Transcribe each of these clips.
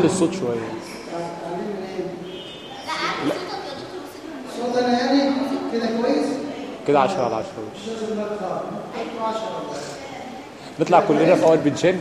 قلل الصوت شوية. لا أنا يعني كده كويس كده 10 على 10 نطلع كلنا في أول بنشن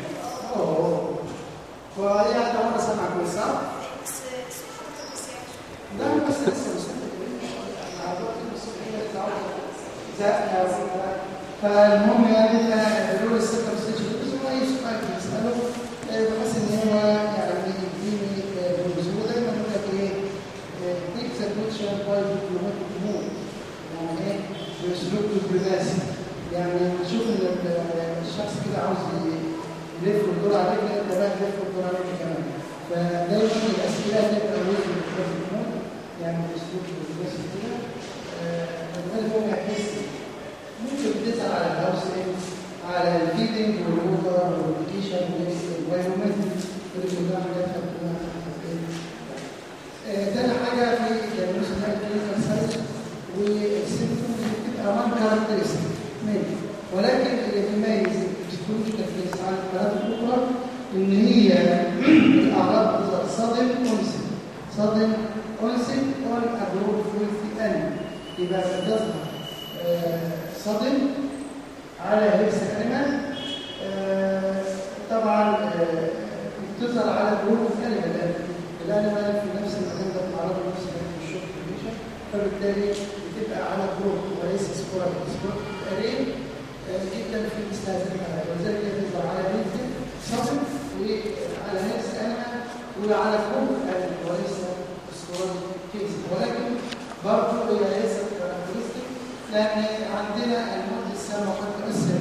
عندنا المادة السابعة قد تؤثر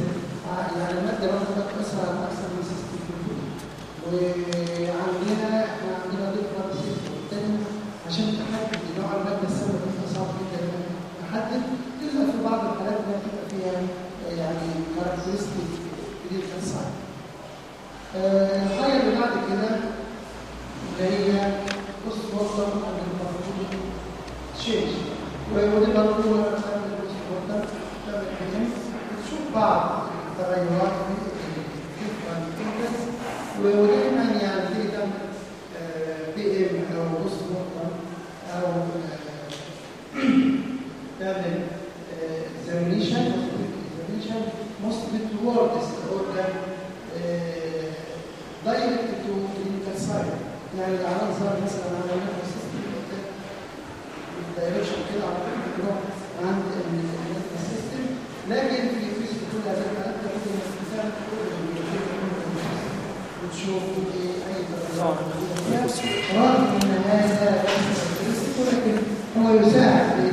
آه، يعني المادة برضه قد تؤثر على أكثر من 60% وعندنا إحنا عندنا ضيف برضه تاني عشان تحدد نوع المادة السامة بيبقى صعب جدا تحدد إلا في بعض الحالات اللي بتبقى فيها آه، يعني كاركترستيك كبيرة صعبة. الحاجة اللي بعد كده اللي هي قصة وصل عن المفروض شيء وده برضه الجنس بعض التغيرات في الجنس ودائما يعني دائما بي ام أو نص نقطه أو نعمل اكزامينيشن اكزامينيشن مثبت وورد الاورجن دايركت تو الانترسايد يعني العناصر مثلا عملنا في السيستم الدايركشن كده على طول عند لكن في الانجليزي كل هذا الكلام يمكن الانسان وتشوف اي راغب إن هذا ولكن هو يساعد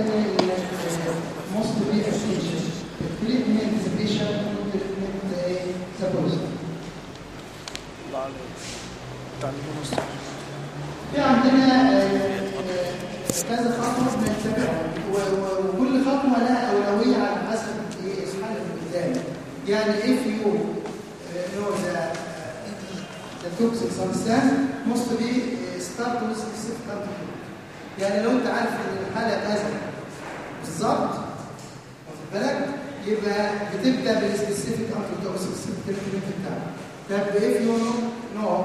الحاجة الثانية ان موست بي اسيشن تريتمنت بيشن تريتمنت سبوز الله عليك تعلمون الصح في عندنا آه، آه، كذا خطوه بنتبعها و- و- وكل خطوه لها اولويه على حسب إيه الحاله اللي قدامك يعني إيه في يوم نو ذا ذا توكسيك سبستانس موست بي start with specific يعني لو انت عارف ان الحاله كذا بالظبط واخد بالك يبقى بتبدا بال specific anti toxic treatment بتاعك طب إيه if you know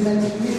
über die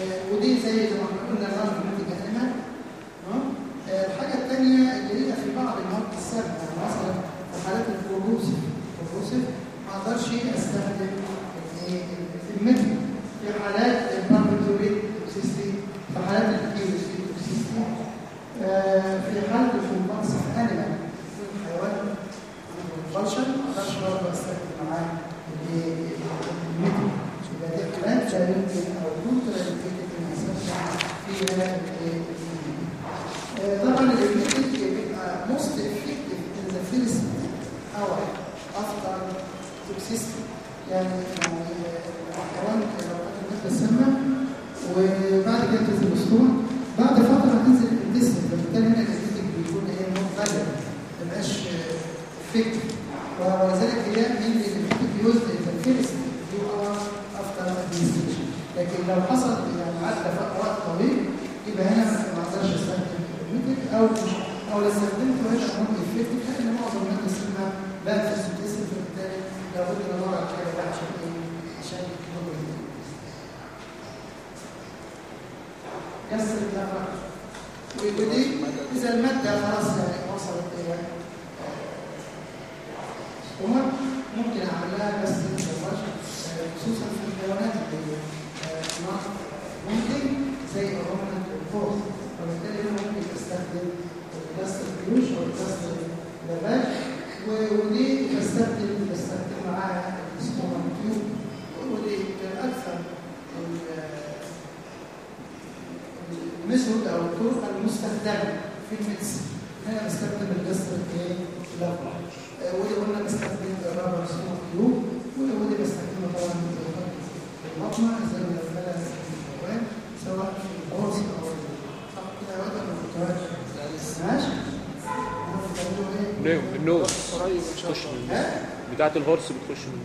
آه، ودي زي ما إحنا قلنا غرض الناتجه عنها تمام؟ آه، الحاجة الثانية اللي هي في بعض المواد السامه مثلا في حالات ال corrosive ال corrosive ما أقدرش أستخدم الهورس بتخش من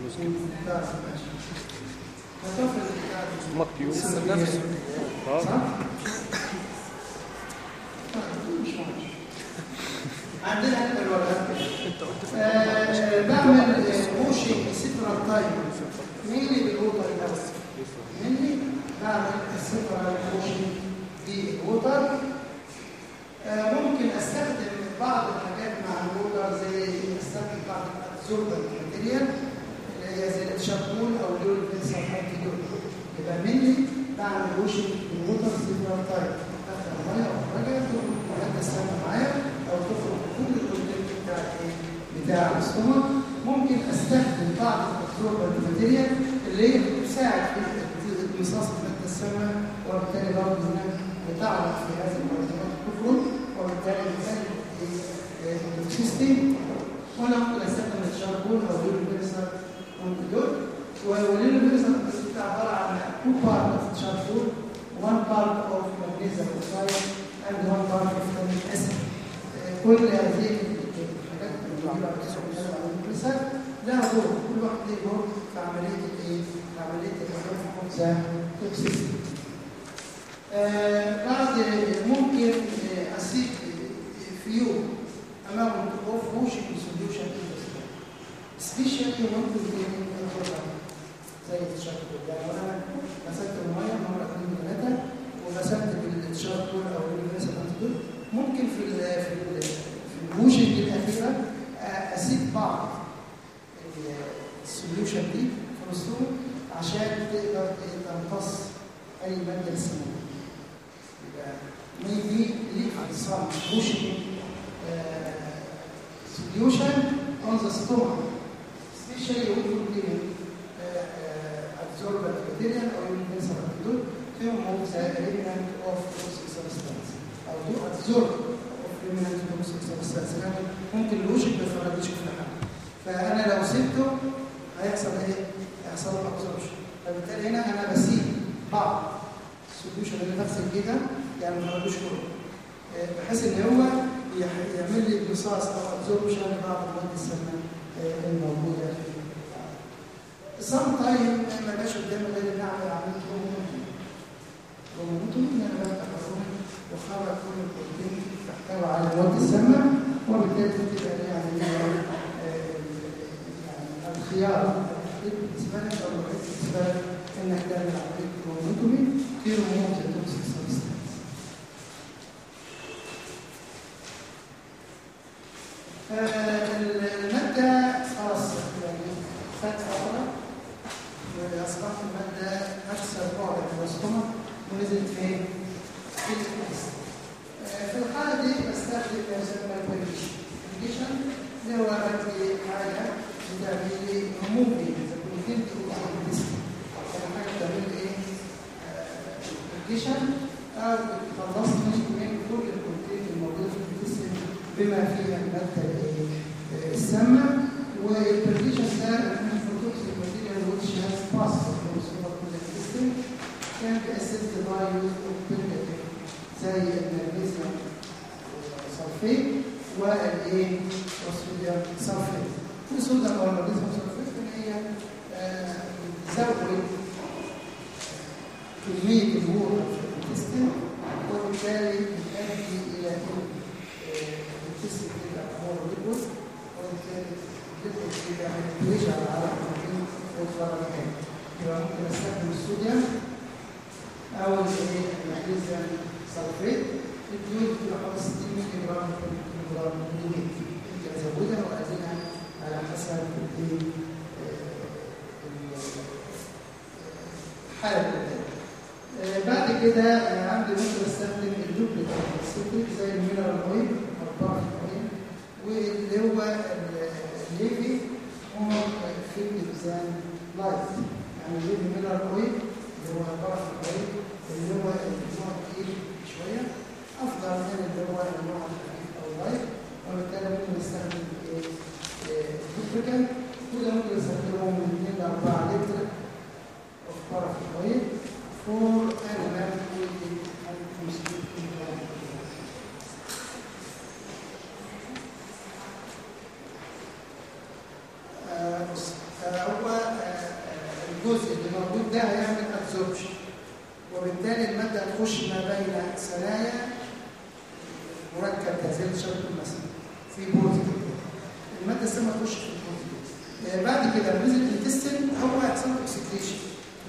تخش في البوزيتيف آه، بعد كده نزل الانتستين هو هيحصل له اكسكريشن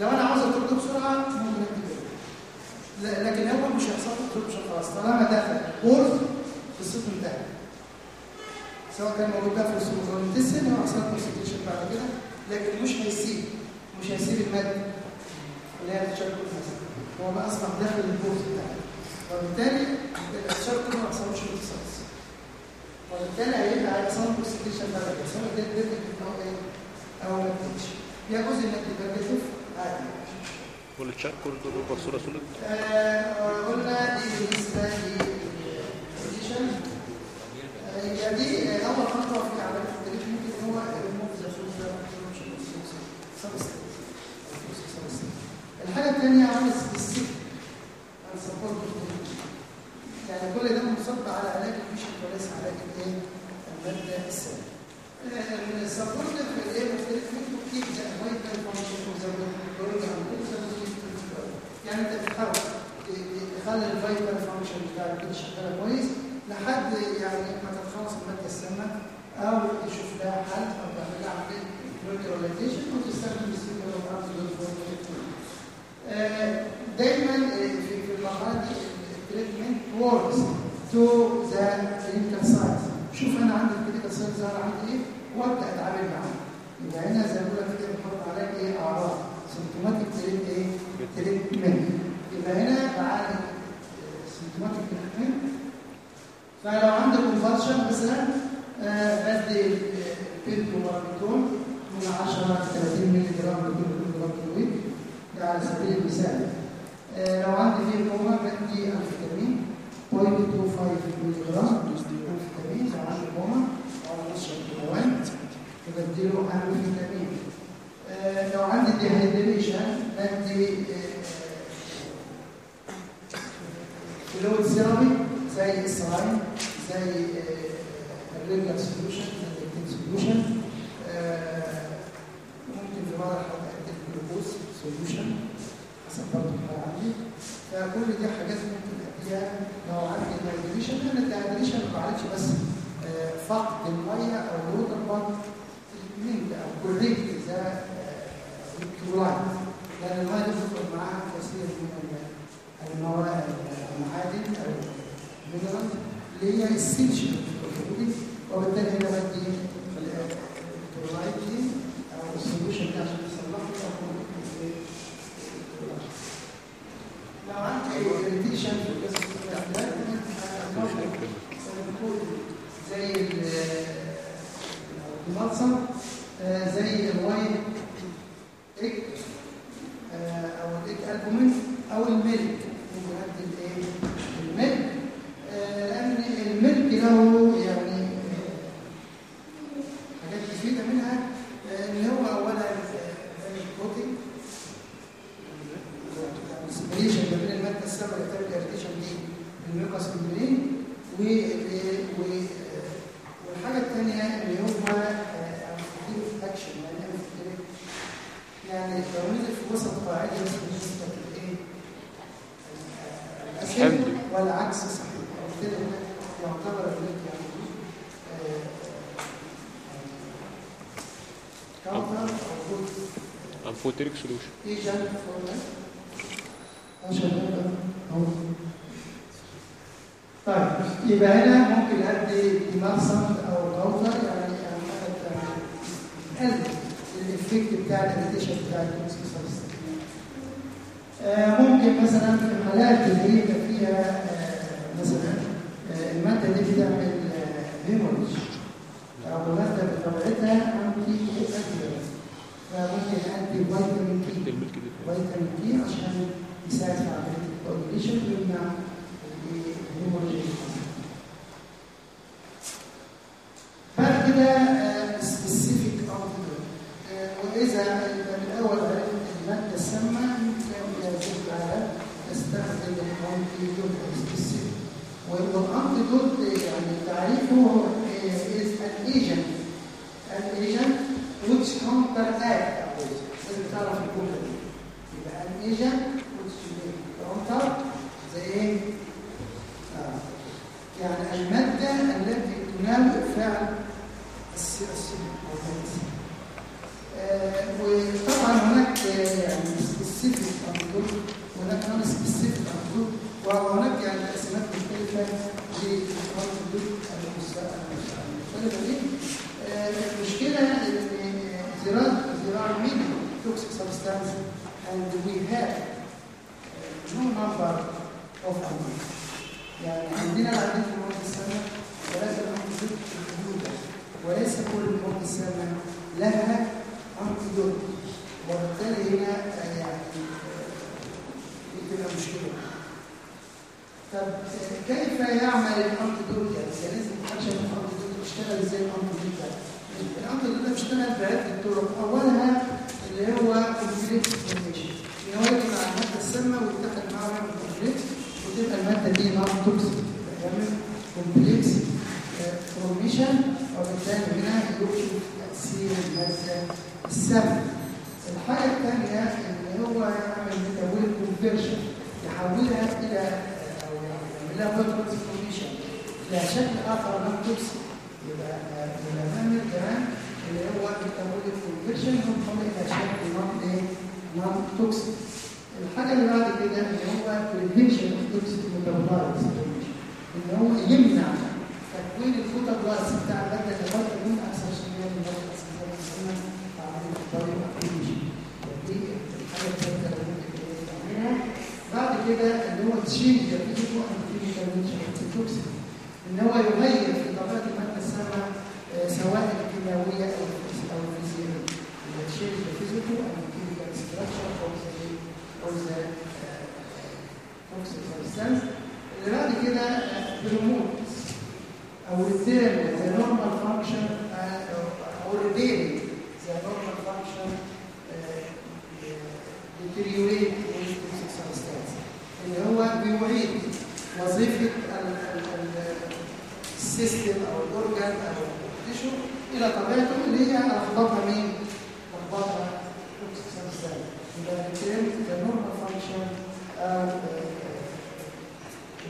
لو أنا عاوز اطرده بسرعة ممكن اكتب لكن هو مش هيحصل له خلاص. طالما دخل بورز قصته انتهت سواء كان موجود بقى في السوق أو الانتستين هو هيحصل له اكسكريشن بعد كده. لكن مش هيسيب مش هيسيب المادة اللي هي التشاركل مثلا هو بقى اصبح داخل البورز بتاعه. وبالتالي التشاركل ما حصلوش امتصاص وبالتالي هيبقى له اكسكريشن بعد كده سواء ده ديفيد أو إيه؟ أو ما تجيش يا جزء إنك تبريتيف عادي. والتشات كل دول ربع صورة سوليد؟ آه، قلنا دي بالنسبة للبوزيشن هي دي آه، أول خطوة في عمليه التاريخ ممكن هو الموف ذا الحاجة الثانية ان support يعني كل ده منصب على علاج ال patient وليس علاج الايه الماده السامه ال support في الايه مختلف منه كتير زي vital function وزي يعني انت بتحاول تخلي ال vital function بتاعك كده شغاله كويس لحد يعني ما تتخلص من الماده السامه أو تشوف لها حل أو تعمل لها عمليه neutralization وتستخدم ال signal of دايما في المرحله دي ال treatment works to the clinical sign. شوف أنا عندي ال clinical sign ظهر عندي إيه؟ وأبدأ أتعامل معاه. يبقى هنا زي ما بقول لك كده بنحط عليك إيه؟ أعراض. symptomatic treat إيه؟ treatment يبقى هنا بعالج symptomatic treatment فلو عندك convulsion مثلا آه، بدي البنتوماربيتون من 10 ل 30 مللي جرام لكل جرام في الويك ده على سبيل المثال. آه، لو عندي فيه كوما بدي انفيتامين 0.25 مللي جرام. لو عندي كوما أو نشرب كوان بديله انفيتامين آه، لو عندي ديهايدريشن بدي فلويد سيرامي زي السلايم زي الريجلر سوليوشن زي سوليوشن. ممكن في بعض الحالات أدي الجلوكوز سوليوشن حسب برضه الحالة عندي. فكل دي حاجات ممكن اديها لو عندي ديهايدريشن لأن الديهايدريشن ما بعالجش بس آه، فقد المية أو الوتر باد من أو كوريكت ذا الكلورايد. لأن المية دي بتدخل معاها كثير من ال- المواد المعادن أو المينرال اللي هي السيلشن وبالتالي هنا بدي الكلورايد أو السوليوشن ده يصلح لي أو لو عندي irritation في الجسم بتاعي زي ال- الملصم زي آه، أو أو الملك ممكن الايه الملك amphoteric solution. طيب يبقى هنا ممكن ادي دماغ أو راوتر يعني قلب الافكت بتاع الاديشن بتاع الكونسيستنس ممكن مثلا في الحالات اللي هي فيها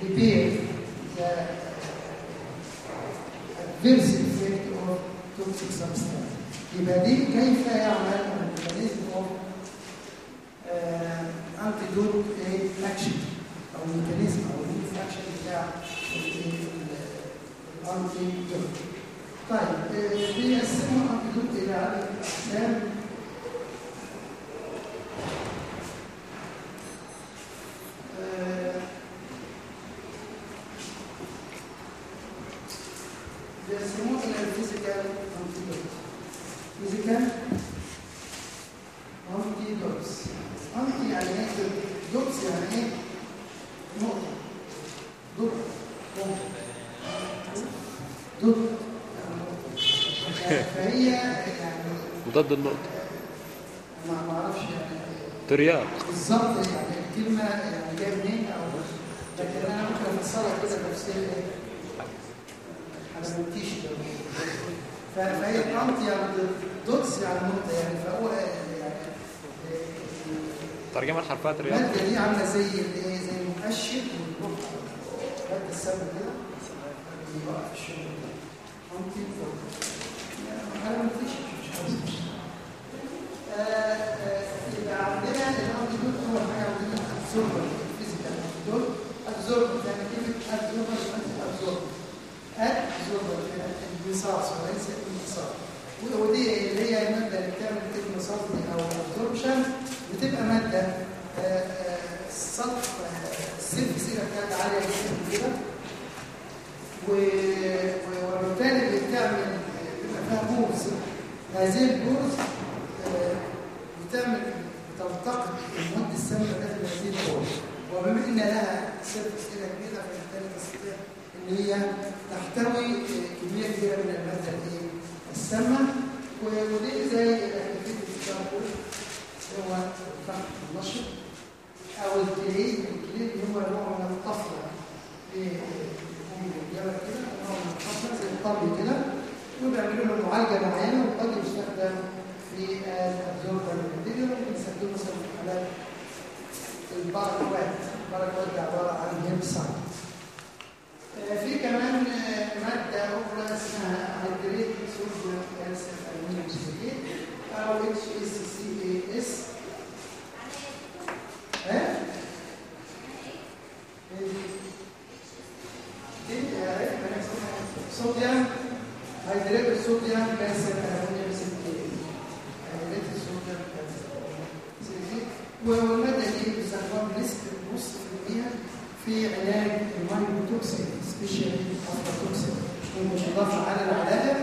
debate the adverse effect of toxic substance. يبقى دي كيف يعمل الميكانيزم of ضد النقطة. ما أعرفش يعني. ترياق. بالظبط يعني الكلمة يعني جاية منين؟ أو لكن أنا ممكن أفسرها كده تفسير أنا مبتيش فهي كانت يعني دوتس يعني النقطة يعني فهو يعني،, يعني ترجمة الحرفية ترياق. المادة دي عاملة زي الايه زي المؤشر والنقطة مادة السبب كده. يعني يبقى في الشغل. ممكن يعني مش عايز أبزوربر الفيزيكال دول أبزوربر يعني كلمة أبزوربر يعني أبزوربر أبزوربر الانبساط وليس الانبساط ودي اللي هي المادة اللي بتعمل الانبساط دي أو الابزوربشن بتبقى مادة آه، آه، سطح السلف سيرة بتاعتها عالية جدا كده و- و- وبالتالي بتعمل بيبقى فيها بورز هذه البورز آه، بتعمل تلتقط المواد السامة داخل هذه البورز وبما ان سلف سيرة كبيرة فبالتالي تستطيع إن هي تحتوي آه، كمية كبيرة من المادة الايه؟ السامة و- ودي زي الاكتيفيتي بتاعته هو تحت النشط أو الكليد الكليد هو نوع من الطفره بالجبل كده نوع من التربة زي الطمي كده وبيعملوا له معالجة معينة وقد يستخدم في ال adsorber material بنستخدمه مثلا في حالات ال paraquat ال paraquat دي عباره عن herbicide في كمان آه، ماده أخرى اسمها hydrated sodium calcium aluminium silicate أو اتش اس سي اي اس ها؟ sodium hydrated ال sodium calcium aluminium silicate hydrated ال sodium calcium silicate والماده دي بتستخدم بنسبه نص في المية في علاج ال mycotoxin specially aflatoxin مش مضافه على العلف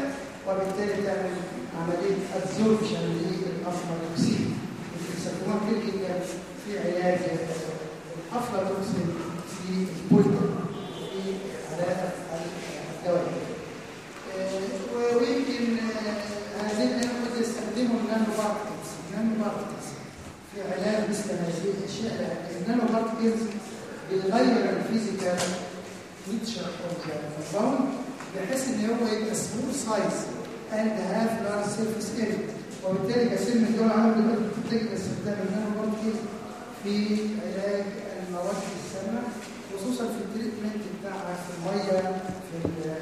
وبالتالي تعمل عملية adsorption لل aflatoxin بيسموها clinical في علاج الافلاتوكسين في ال poultry في علاج الدواجن. آه، ويمكن آه، هذه الأدوية يستخدموا ال nanoparticles ال nanoparticles في علاج مثل هذه الأشياء ال nanoparticles بيغير ال physical nature of the compound بحيث إن هو يبقى small size and have large surface area وبالتالي من الدول العالم دلوقتي بتتجه استخدام ال nanoparticles في علاج المواد السامه خصوصا في ال treatment بتاعها في الميه في ال-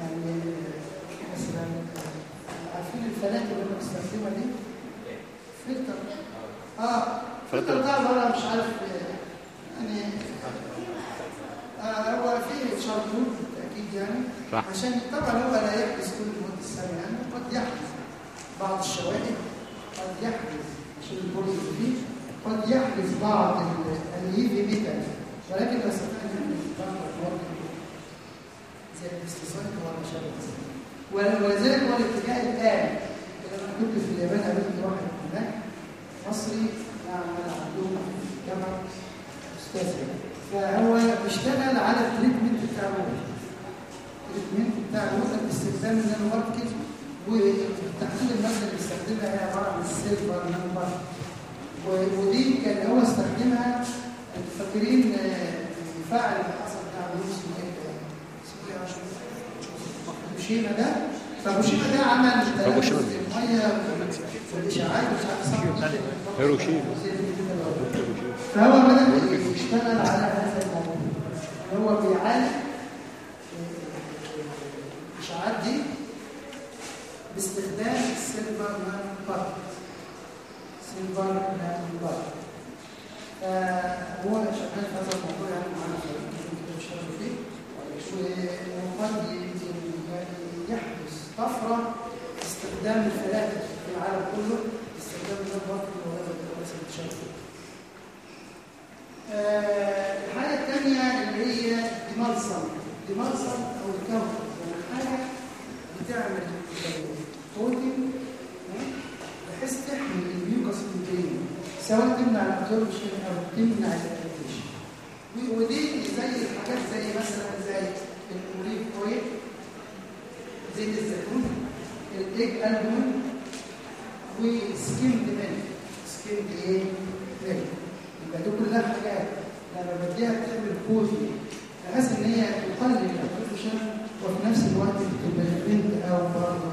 يعني مثلا عارفين الفلاتر اللي بنستخدمها دي فلتر ده عباره مش عارف يعني آه هو فيه charcoal بالتأكيد يعني صح. عشان طبعا هو لا يحدث كل المواد السامه يعني قد يحدث بعض الشوائب قد يحدث عشان اللي فيه قد يحدث بعض الهيفي ميتال ولكن لا يستطيع إن يحدث بعض المواد زي الاستيصال هو ما شابه ذلك. ول- ولذلك هو الاتجاه الان لما كنت في اليابان قابلت واحد هناك مصري يعمل عندهم في جامعه فهو بيشتغل على التريتمنت بتاع الوجه التريتمنت بتاع الوجه باستخدام النانو بارتكل وتحديد المادة اللي بيستخدمها هي عبارة عن السيلفر و- ودي كان هو استخدمها أنتوا فاكرين آه، الفاعل اللي حصل بتاع الروس اسمه إيه ده؟ اسمه إيه عشان فوكوشيما ده فوكوشيما ده عمل فوكوشيما. الميه والاشعاعات هيروشيما. فهو بدأ يشتغل على هذا الموضوع. اللي هو بيعالج الاشعاعات دي باستخدام ال silver nanoparticles silver nanoparticles فهو شغال في هذا الموضوع يعني معانا في بيشتغل فيه؟ وقد يعني يحدث طفرة استخدام الفلاتر في العالم كله. استخدام وهذا الدراسه اللي بتشتغل فيه آه، الحاجة الثانية اللي هي demulcent demulcent أو الكوكب. يعني حاجة بتعمل coating بحيث تحمي ال mucous membrane سواء تمنع ال absorption أو تمنع ال application ودي زي الحاجات زي مثلا زي ال olive oil زيت الزيتون ال egg albumin و skim milk skim إيه milk دي كلها حاجات لما بديها بتعمل كوفي بحيث إن هي تقلل ال application وفي نفس الوقت ت prevent أو برضه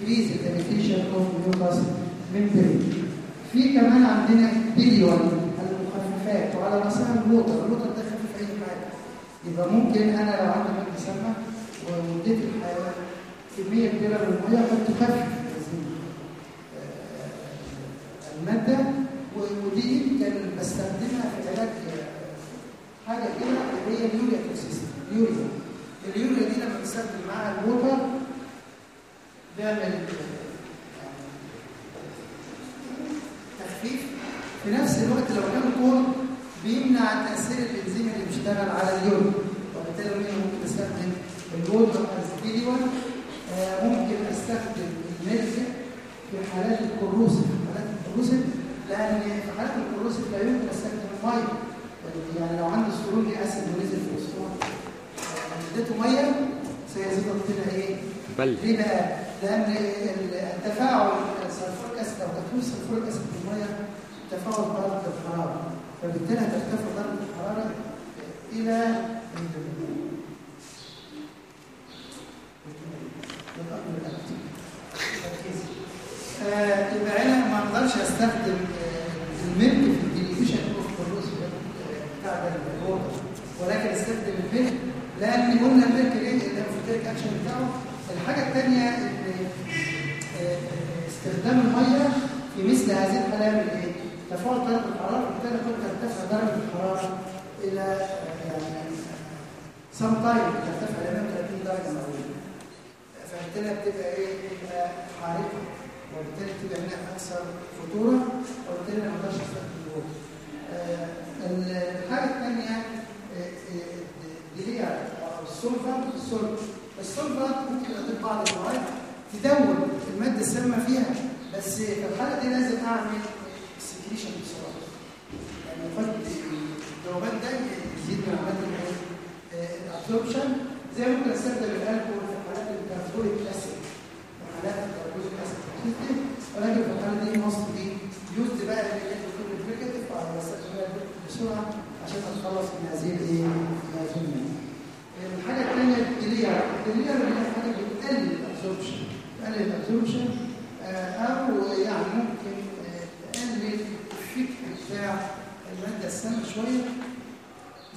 the irritation of mucous membrane. في كمان عندنا diluent المخففات وعلى راسها ال water، ال water ده خفيف أي حاجة. يبقى ممكن أنا لو عندي ماده سامة واديت الحيوان كمية كبيرة من الميه قد تخفف آه، المادة ودي يمكن بستخدمها في علاج آه، حاجة كده اللي هي اليوريا اليوريا. اليوريا دي لما بستخدم معاها الوتر بيعمل آه، تخفيف. في نفس الوقت لو كان كون بيمنع تأثير الإنزيم اللي بيشتغل على اليود وبالتالي ممكن ممكن استخدم الووتر از فيديوال ممكن أستخدم الميلك في حالات الكروسيف حالات الكروسيف لأن في حالات الكروسيف لا يمكن استخدم المية يعني لو عندي سترونج اسيد ونزل في الاسطوانه اديته مية سيزيد الطينه إيه؟ بل ليه بقى؟ ال- التفاعل السلفوريك أسيد أو تكوين السلفوريك أسيد في المية تفاعل درجة الحرارة فبالتالي هترتفع درجة الحرارة إلى آه، يبقى أنا ما أقدرش أستخدم آه، الملك في الديليفيشن أوف كروز بتاع ده الووتر ولكن أستخدم الملك لأن قلنا الملك ليه؟ الانفلتريك أكشن بتاعه. الحاجة الثانية إن آه، استخدام المية في مثل هذه الحالة يعمل إيه؟ تفاعل درجة الحرارة وبالتالي قد ترتفع درجة الحرارة إلى آه، يعني سم تايم ترتفع إلى 130 درجة مئوية. فبالتالي بتبقى إيه؟ بتبقى حارقة. وبالتالي بتبقى هنا أكثر خطورة وبالتالي ما نقدرش نستخدم الوقت. الحاجة الثانية آه، آه، دي هي ال solvent ال solvent ال solvent ممكن اضيف بعض المواد تدون المادة السامه فيها بس في الحالة دي لازم أعمل secretion بسرعة. يعني قد الذوبان ده يزيد من عمليه ال absorption زي ممكن أستخدم الألكول في حالات ال carbolic acid ولكن في الحاله دي must be يوز بقى هي بتكون الفيجيتيف على بستخدمها بسرعة عشان اتخلص من هذه الايه؟ الماده. الثانية الدلير الدلير اللي هي حاجة بتقلل الابسوربشن تقلل الابسوربشن أو يعني ممكن تقلل الفكر بتاع المادة السامة شوية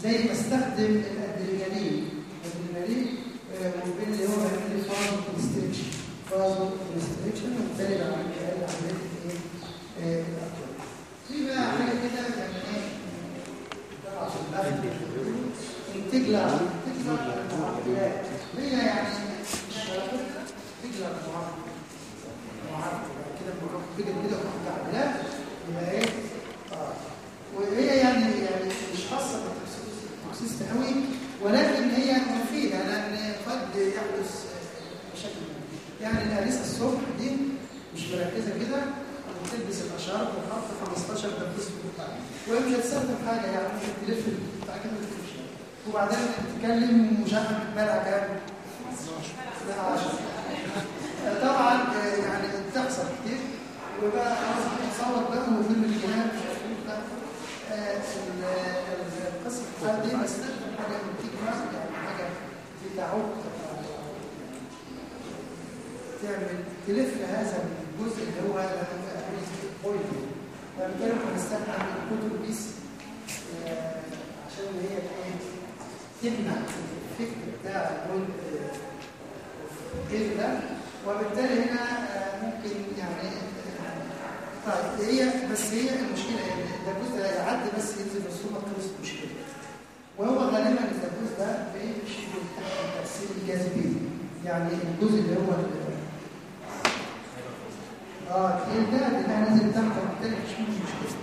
زي ما استخدم الأدرينالين الأدرينالين آه، ممكن اللي هو يعمل لي فازو كونستريكشن فازو كونستريكشن وبالتالي بقلل عملية الايه؟ آه، الابسوربشن في بقى حاجة كده يعني إيه؟ عشان اخد تجلى تجلى المعادلات هي يعني مش تجلى المعادلات كده بنروح كده كده معادلات يبقى إيه وهي يعني يعني مش خاصه بالتوكسيست قوي ولكن هي مفيدة لأن قد يحدث مشاكل يعني الاليسه الصبح دي مش مركزة كده وتلبس الاشارب وحاطه 15 دبوس بتاعها وهي مش هتستخدم حاجة يعني ممكن تلف بتاع كده وتمشي وبعدين تتكلم ومشاهد بتبالع كام؟ لا 10 طبعا يعني بتحصل كتير وبقى خلاص بتصور بقى وفيلم الجهاد مش عارف إيه بتاع. ال- ال- القصة دي بستخدم حاجة من يعني حاجة في تعمل تلف هذا الجزء اللي هو بوينت فبالتالي بنستخدم الكتب بيس آه، عشان هي إيه تمنع الفكر بتاع البوينت كده ده. وبالتالي هنا آه، ممكن يعني آه، طيب هي بس هي المشكلة الدبوس ده يعدي بس ينزل الصورة خلص المشكلة وهو غالبا الدبوس ده بيمشي تحت تاثير الجاذبيه يعني الجزء اللي هو آه ده ده نازل تحت وبالتالي مش مشكلة.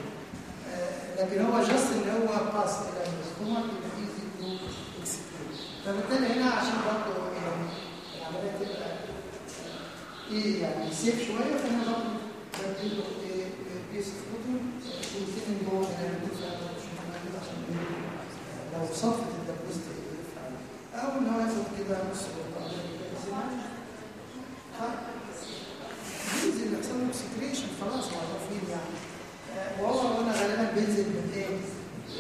آه، لكن هو just اللي هو passed إلى ال stomach يبقى easy to excrete فبالتالي هنا عشان برضه يعني العملية تبقى إيه يعني سيف شوية فأنا برضه بديله إيه بيس فوتو ويمكن ان هو عشان إيه، لو صفت الدبوس يفعل أو ان هو ياخد كده نص برتقال بيسموه اكسكريشن خلاص معروفين يعني آه، وهو هنا غالبا بينزل من إيه؟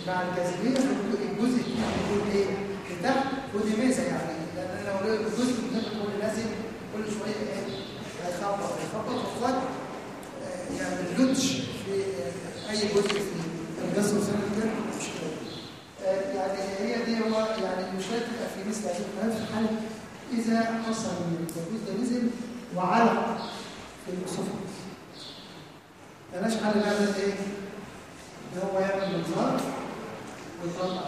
مع الجاذبية الجزء بيكون إيه؟ لتحت إيه، ودي ميزة يعني لأن أنا لو الجزء من تحت هو نازل كل شوية إيه؟ هيخبط هيخبط وقت آه، يعني الجدش في آه، أي جزء في الجسم الانساني مشكله يعني هي دي هو يعني المشكلة تبقى في مثل هذه الحاله إذا حصل الجزء ده نزل وعلق للصفات ملهاش حل بقى إيه؟ إن هو يعمل منظار ويطلع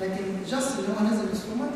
لكن جاست اللي هو نزل بالسومر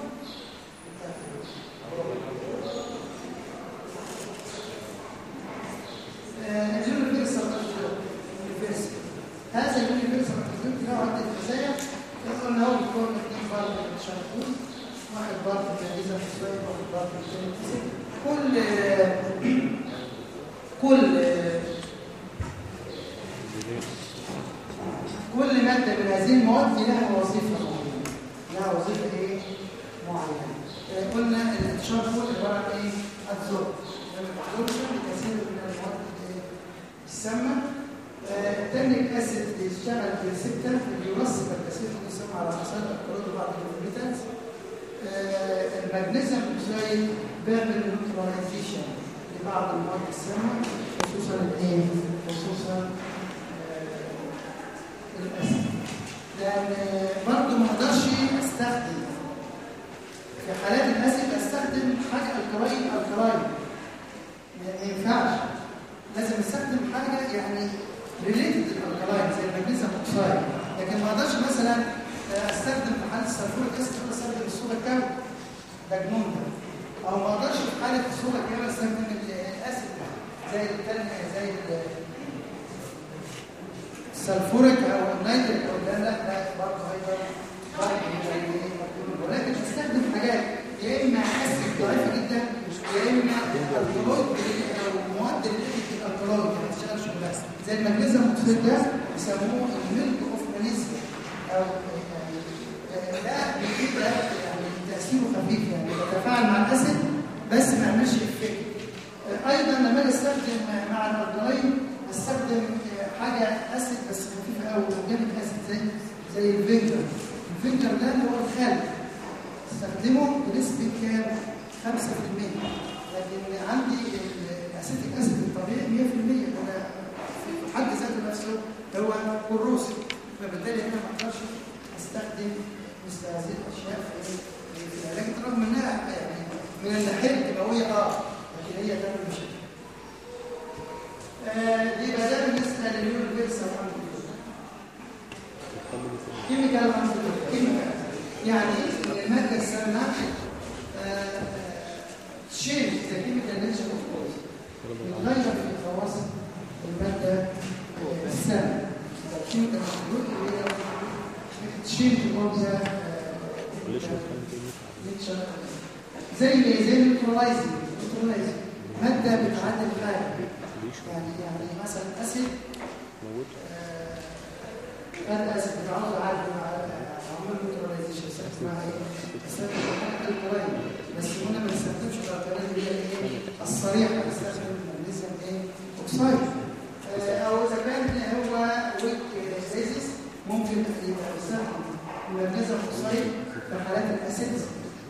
في حالات الاسيدز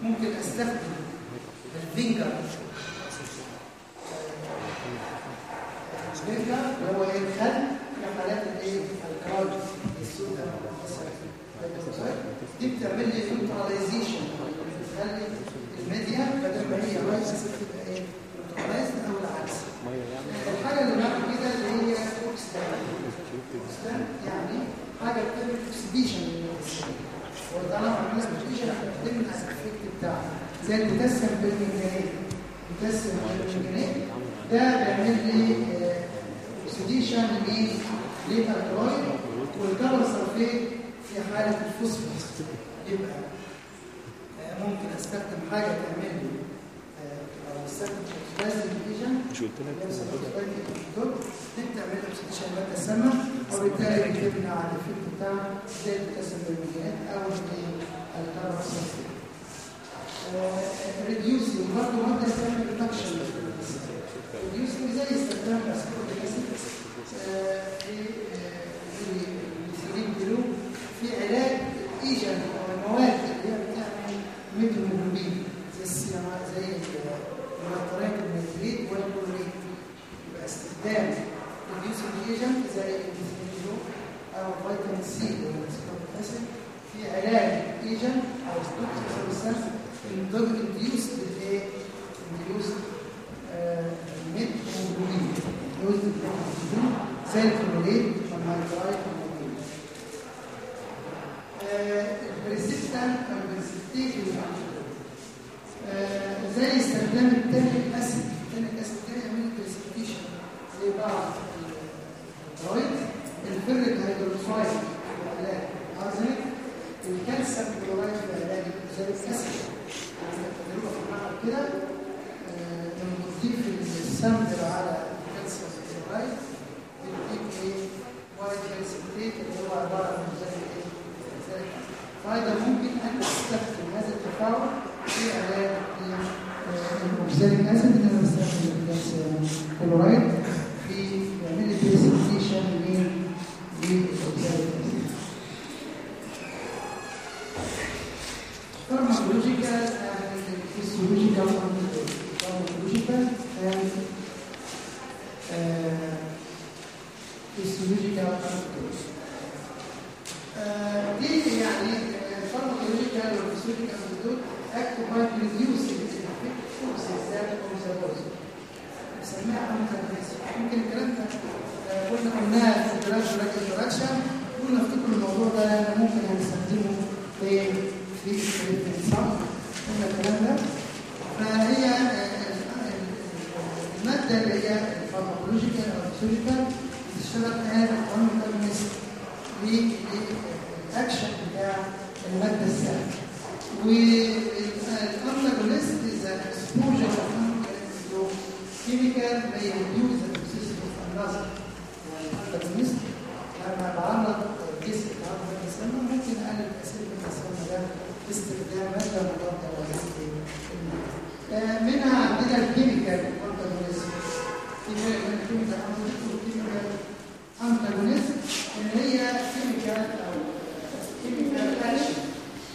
ممكن أستخدم الفينجر. الكلورايد والكبر سلفيت في حالة الفوسفورس. يبقى آه، ممكن أستخدم حاجة تعمل لي أو أستخدم فوسفورس ايجنت مش قلت لك؟ تعمل لي بشكل وبالتالي بتبنى على الافكت بتاع زي الكسر بالميات أو الكبر سلفيت ريديوسينج برضه مادة تعمل ريدكشن ريديوسينج زي استخدام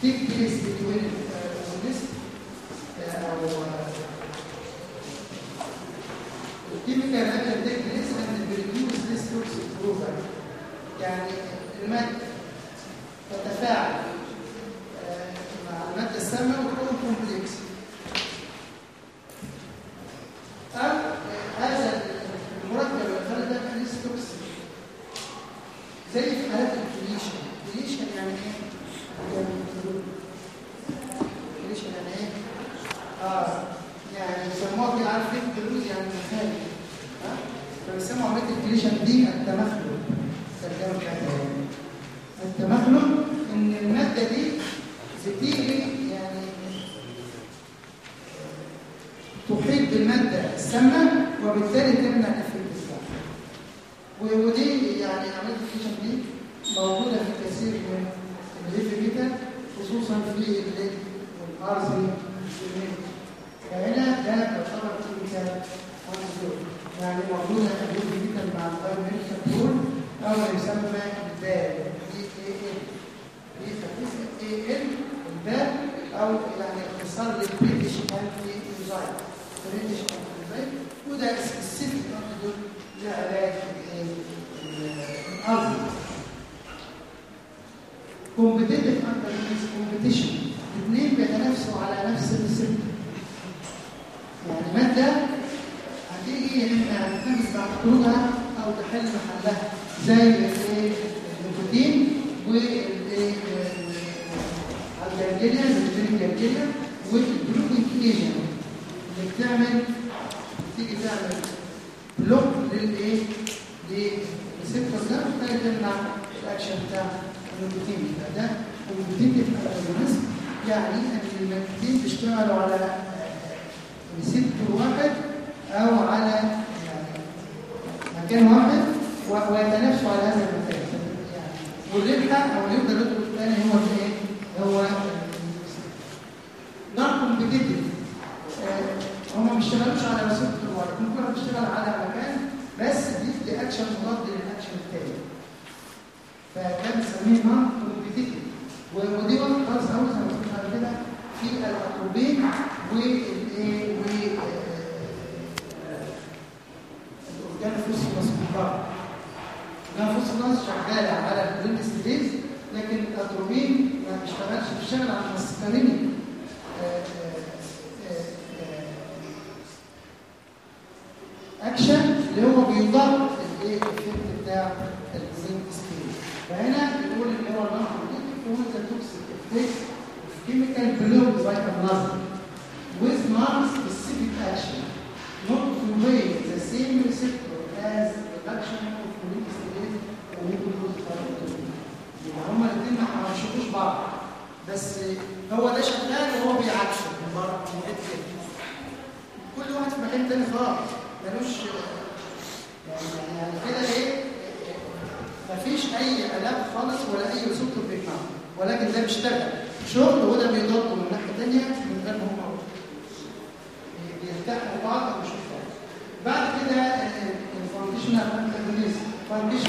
تيك بليس بين فمش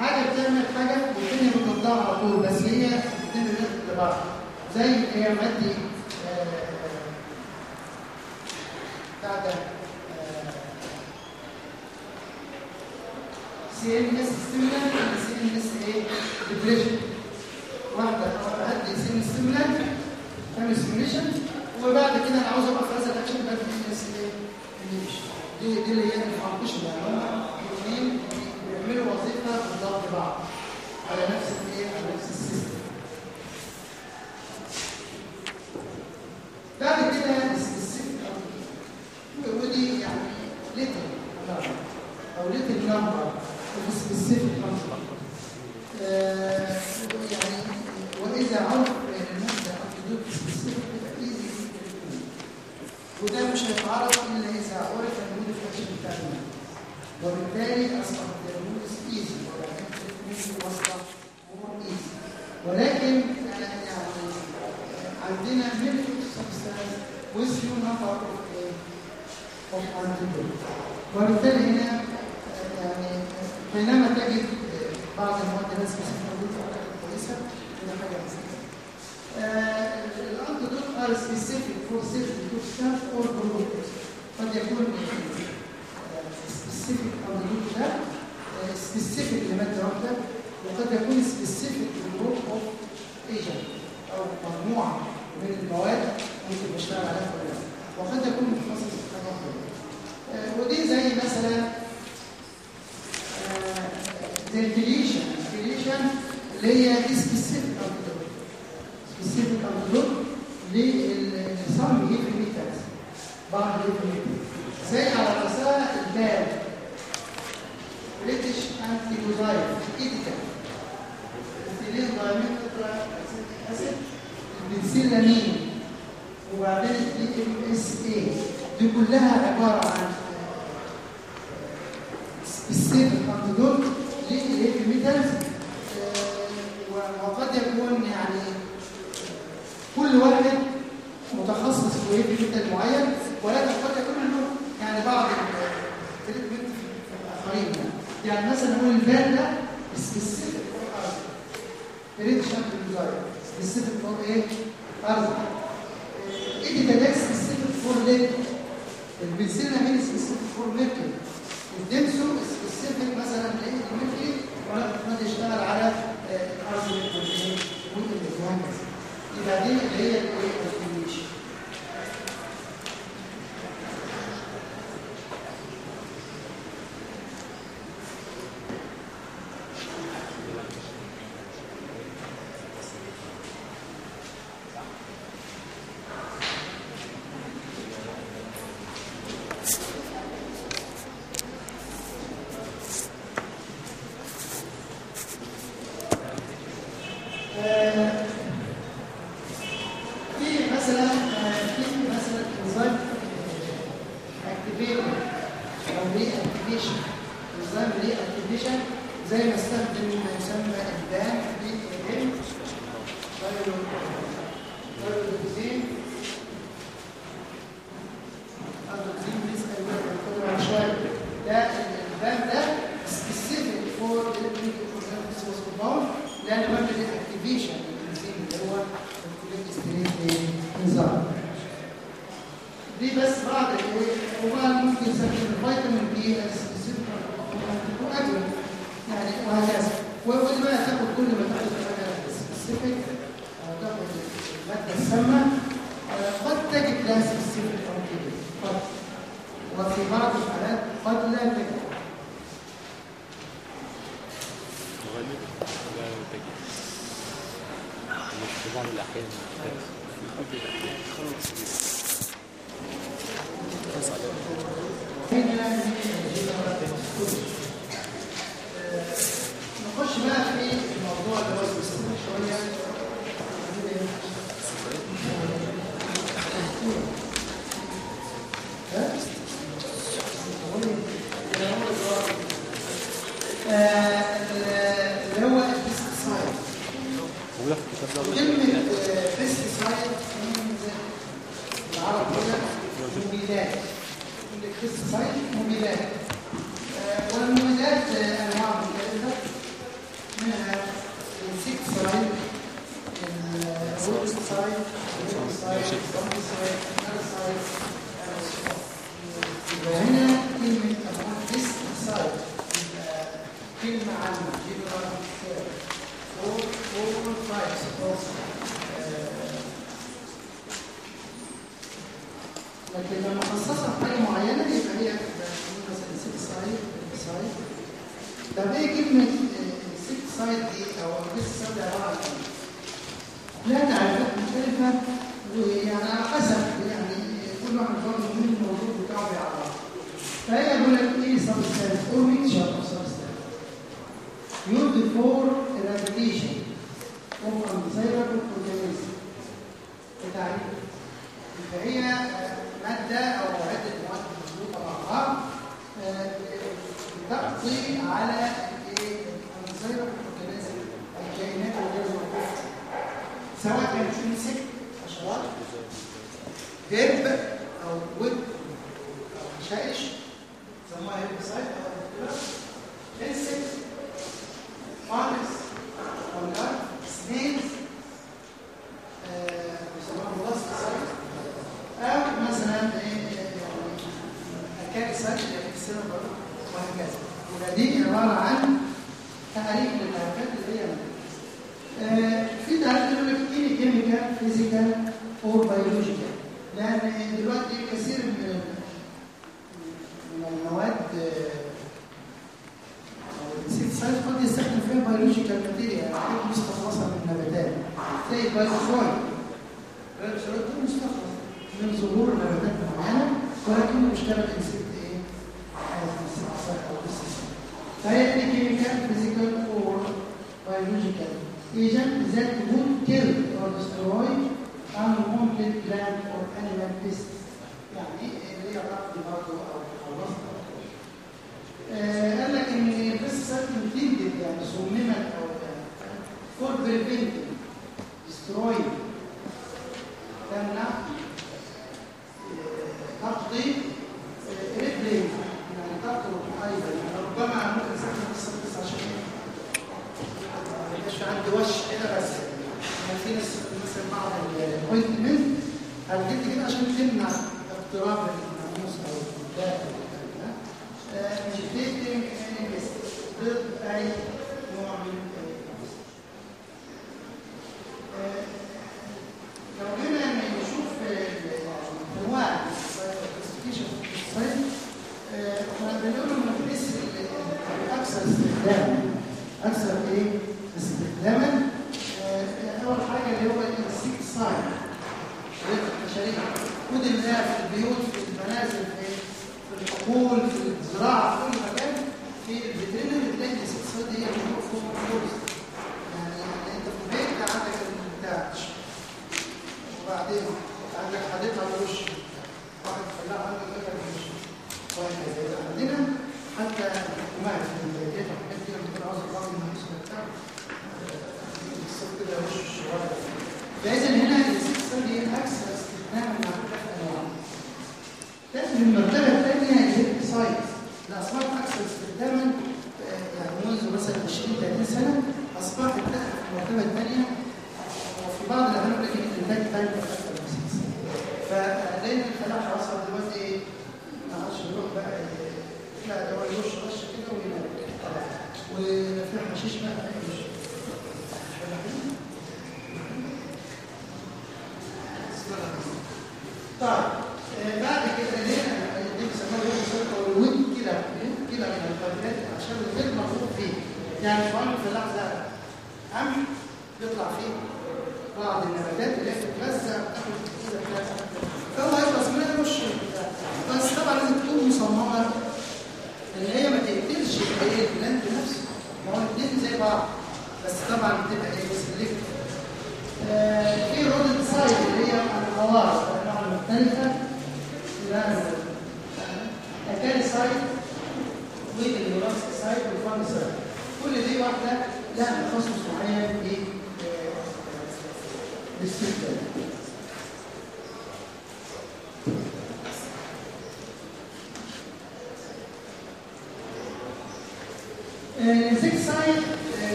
حاجة بتعمل حاجة والدنيا بتطلع على طول بس هي الدنيا بتطلع لبعض زي هي معدي آه، بتاع ده سي ان اس ستيمولانت ولا سي ام اس إيه؟ ديبريشن واحدة هدي سي ان ام ستيمولانت تعمل سيميوليشن وبعد كده أنا عاوز أبقى خلاص اكشن بتاعت سي ان اس إيه؟ دي دي اللي هي ال function يعني بعض على نفس الايه على نفس ال system. بعد كده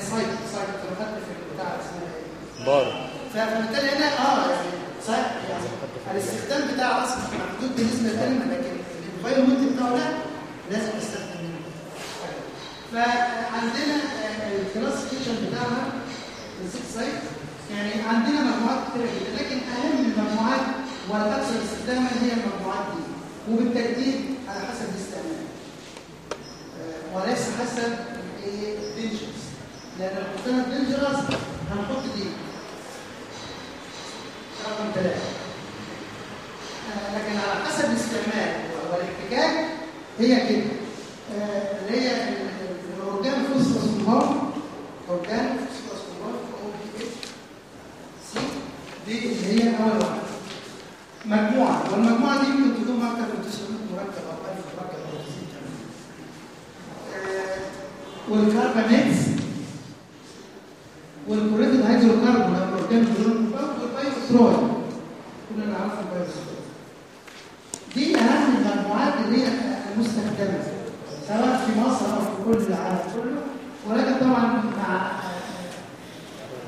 سايت سايت خدت في البتاع اسمها إيه؟ بار. فبالتالي هنا آه يعني صح يعني الاستخدام بتاعه أصلا محدود بالنسبة للكلمه لكن ال environment بتاعه لا لازم استخدم منه. فعندنا ال classification بتاعنا ال insecticide يعني عندنا مجموعات كتيرة جدا لكن أهم المجموعات والاكثر استخداما هي المجموعات دي؟ وبالترتيب على حسب الاستعمال. آه، وليس حسب ال dangerous لأن لو حطينا ال dangerous هنحط دي. رقم ثلاثة آه، لكن على حسب الاستعمال والاحتكاك هي كده. آه، اللي هي ال- ال- ال organophosphorus compound organophosphorus compound أو PHCD اللي هي أول واحدة. مجموعة. والمجموعة دي ممكن تكون أكثر من 900 مركب أو 1000 مركب أو 90 كمان آه، وال carbamates وال chlorinated hydrocarbon أو ال organochlorine وال pyrethroid كلنا نعرف ال pyrethroid دي أهم المجموعات اللي هي المستخدمة سواء في مصر أو في كل العالم كله. ولكن طبعا مع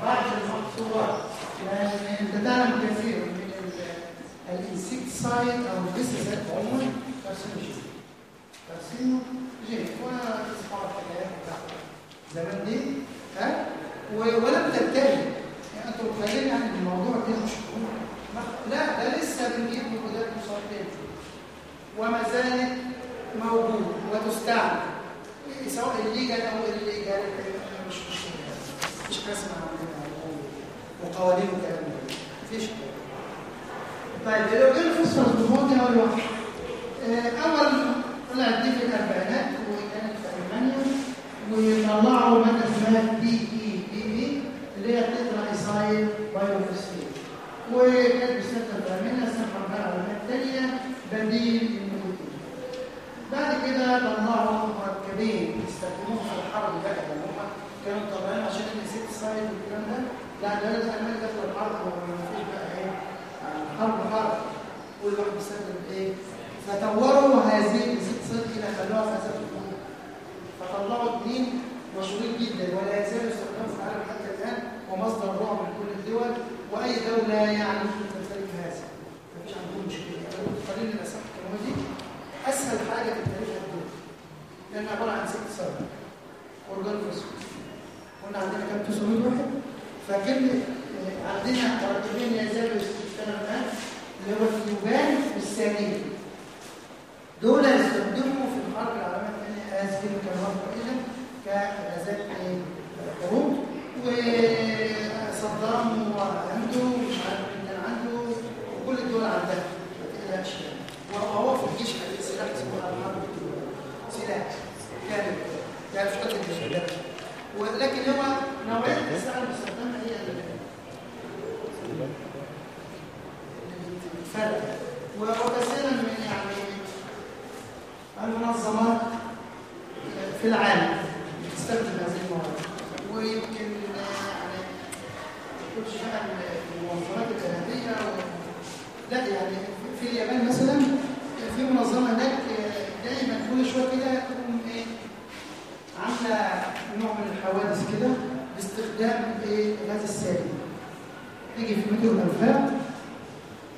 بعض المقصورات لأن أنت تعلم كثير من ال insecticide أو ال pesticide عموما. كارسينوجين كارسينوجين وأنا اصحاب الحكايات بتاعته زمان دي ها؟ ولم تنتهي يعني أنتوا متخيلين يعني الموضوع كده مش لا ده لسه بنجيب مبيدات مصابين وما زالت موجود وتستعمل. سواء الليجل أو الليجل مش مش مش قسمة وقوانين وكلام ده. مفيش. طيب لو جينا فوسفور الدموع اول واحد آه، أول طلعت دي في الأربعينات وكانت في ألمانيا وطلعوا ماده اسمها بي اللي هي تترا ايسايل بايوفوسفيت وكانت بتستخدم في أمريكا استخدمها بقى علامات ثانية بديل للنيكوتين بعد كده طلعوا مركبين يستخدموهم في الحرب بقى لما هم كانوا طالعين عشان ال insecticide والكلام ده. لا ده لازم أمريكا في الحرب ومفيش بقى إيه حرب حرب. كل واحد بيستخدم إيه فطوروا هذه ال insecticide إلى خلوها في أساس فطلعوا اثنين مشهورين جدا ولا يزالوا يستخدموا في العالم حتى ومصدر رعب لكل الدول وأي دولة يعني تمتلك هذا. مفيش عندهم مشكلة. يعني الأسلحه الكيماويه دي. أسهل حاجة في التاريخ الدول لأن عبارة عن ست سبع organophosphorus قلنا عندنا كام 900 واحد. فكلمه آه، عندنا مركبين يزالوا يشتغلوا الان اللي هو ال tabun والثانيه دول يستخدموا في الحرب العالمية الثانية as chemical warfare كغازات إيه؟ حروب وصدام عنده مش عارف مين كان عنده وكل الدول عندها. ما تقلقش وهو في الجيش كان سلاح اسمه الحرب سلاح. كامل يعني مش قد الجيش. ولكن هو نوعيه الاسلحه المستخدمه هي اللي فرق وكثيرا من يعني المنظمات في العالم بتستخدم هذه المواد ويمكن يعني كل بقى المنظمات الارهابيه و... لا يعني في اليابان مثلا في منظمة هناك دايما كل شوية كده تقوم إيه عاملة نوع من الحوادث كده باستخدام إيه الغاز السائل تيجي في مترو الانفاق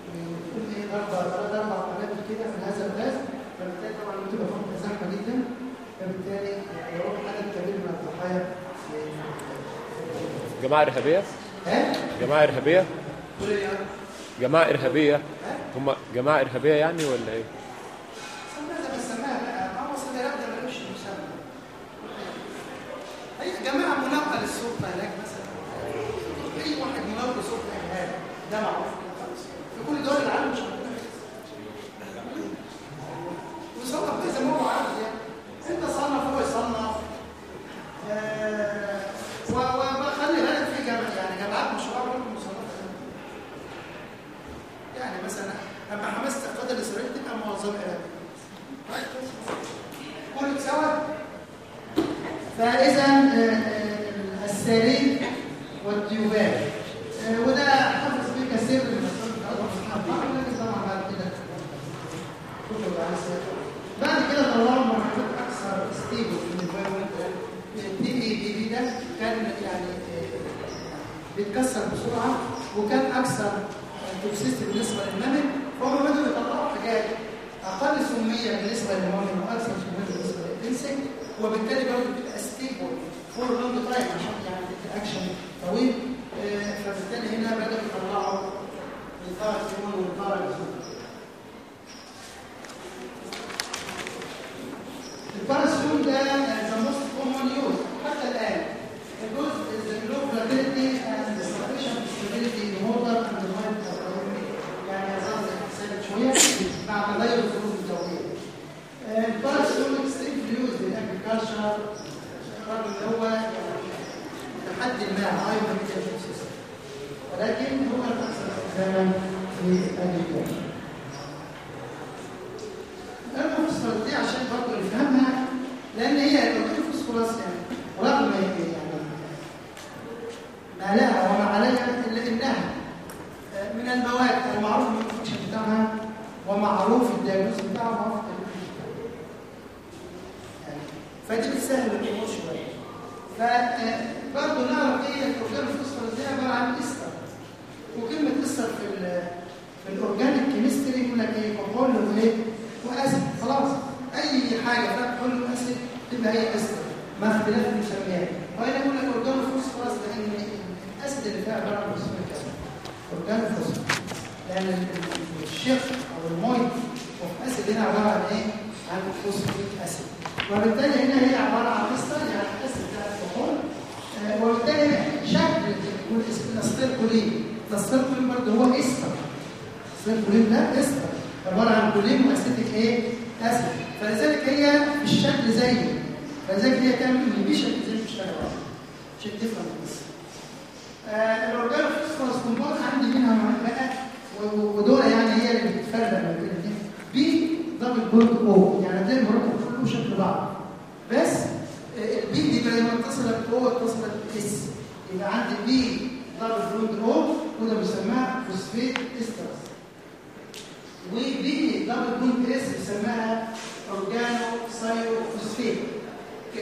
ويكون إيه ضربه ثلاث أربع قنابل كده من هذا الغاز فبالتالي طبعا بتبقى فتره زحمه جدا فبالتالي يروح عدد كبير من الضحايا جماعة إرهابية ها؟ جماعة إرهابية تقول إيه يعني؟ جماعة إرهابية هم جماعة إرهابية يعني ولا إيه؟ ماذا بسماها بقى؟ ما هو صدى يبدا ملوش مسمى. هي جماعة مناقه هناك مثلا. اي واحد ده معروف كده خالص. في كل دول العالم مش عندنا وصنف كده زي ما هو عارف يعني. انت صنف هو يصنف. آه، و- وخلي بالك في جامعة يعني جامعات مشروع برضه مصنفه يعني مثلا اما حماس تقتل اسرائيل تبقى منظمه ارهابيه كل سوا فإذا آه، آه، الساري والديوبان آه، وده حافظ فيه كثير من طبعا بعد كده. بعد كده طلعوا مرحلة أكثر stable من TEPP ده كان يعني آه، بيتكسر بسرعة وكان أكثر toxicity بالنسبة لل mammal فهم بدأوا يطلعوا حاجات أقل سمية بالنسبة لل mammal وأكثر سمية بالنسبة لل insect وبالتالي برضه stable for long time عشان يعني تبقى اكشن طويل آه، فبالتالي هنا بدأوا يطلعوا الباراسيمون والباراسيمون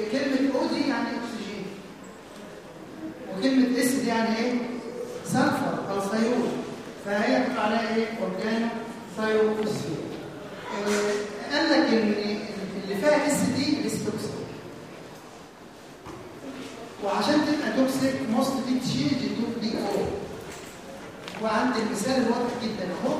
ك- كلمة O دي يعني أكسجين. وكلمة S دي يعني إيه؟ sulfur أو thio فهي بتقول عليها إيه؟ organothiophosphate آه، قال لك إن اللي فيها S دي less toxic وعشان تبقى toxic must be change to دي O وعند المثال الواضح جدا أهو.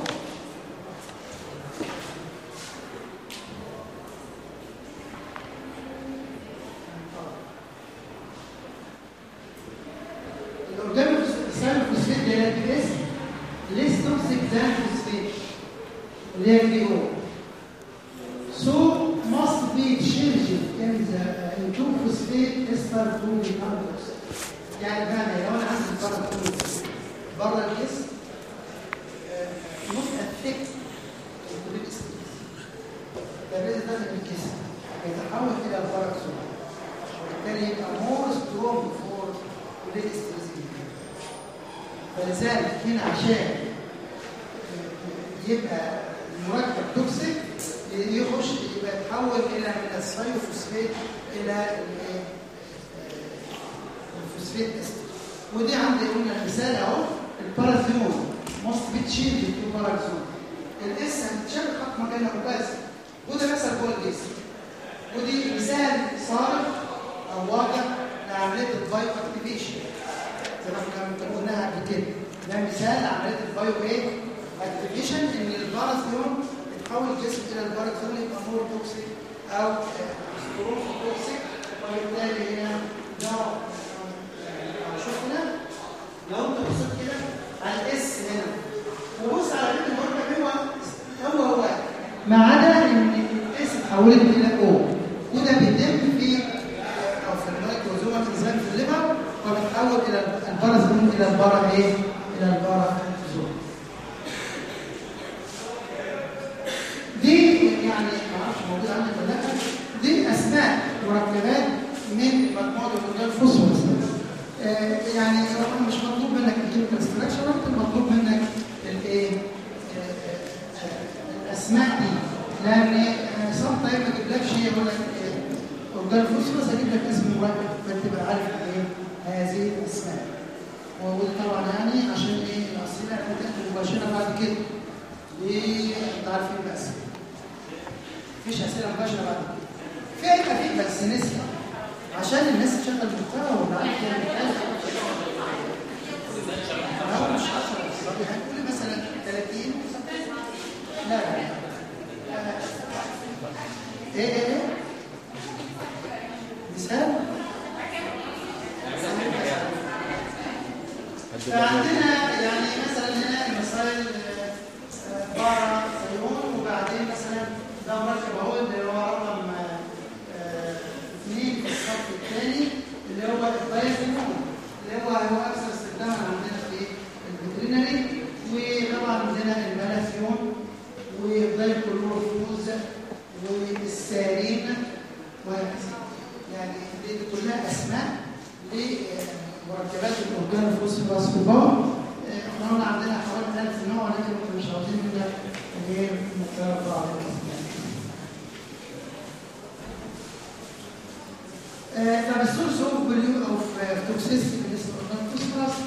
طب السورس اوف بليو اوف توكسيستي بالنسبة للفوسفورس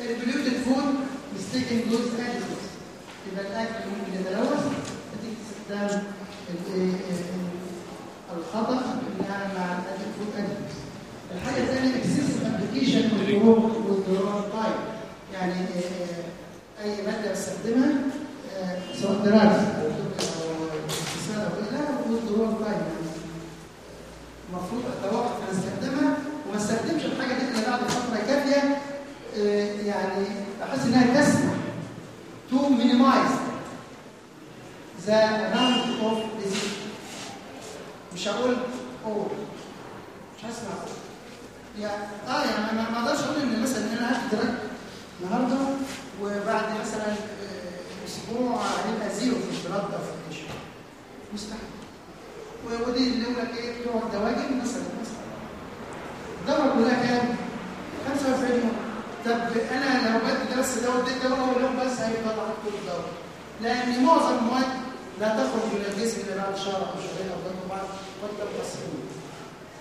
البليوتد فود مستيكن دوز اديتيفز يبقى الاكل ممكن يتلوث نتيجه استخدام الخطا مع الاكل فود اديتيفز الحاجة الثانية اكسسيف ابلكيشن والدوران تايم يعني اي ماده بستخدمها سواء دراسه time يعني المفروض أتوقف عن استخدامها وما استخدمش الحاجة دي إلا بعد فترة كافية يعني أحس إنها تسمح to minimize the amount of residues. مش هقول اور مش هسمع. يعني آه يعني ما أقدرش أقول إن مثلا إن أنا هاخد drug النهارده وبعد مثلا أسبوع هيبقى زيرو في ال blood أو في ال tissue مستحيل. ودي اللي يقول لك إيه بتوع الدواجن مثلا مثلا الدورة كلها كام؟ 45 يوم. طب أنا لو بدي بس دواء اديت دواء اول يوم بس هيطلع كل الدواء لأن معظم المواد لا تخرج من الجسم إلا بعد شهر أو شهرين أو ثلاثة بعد فترة تصميم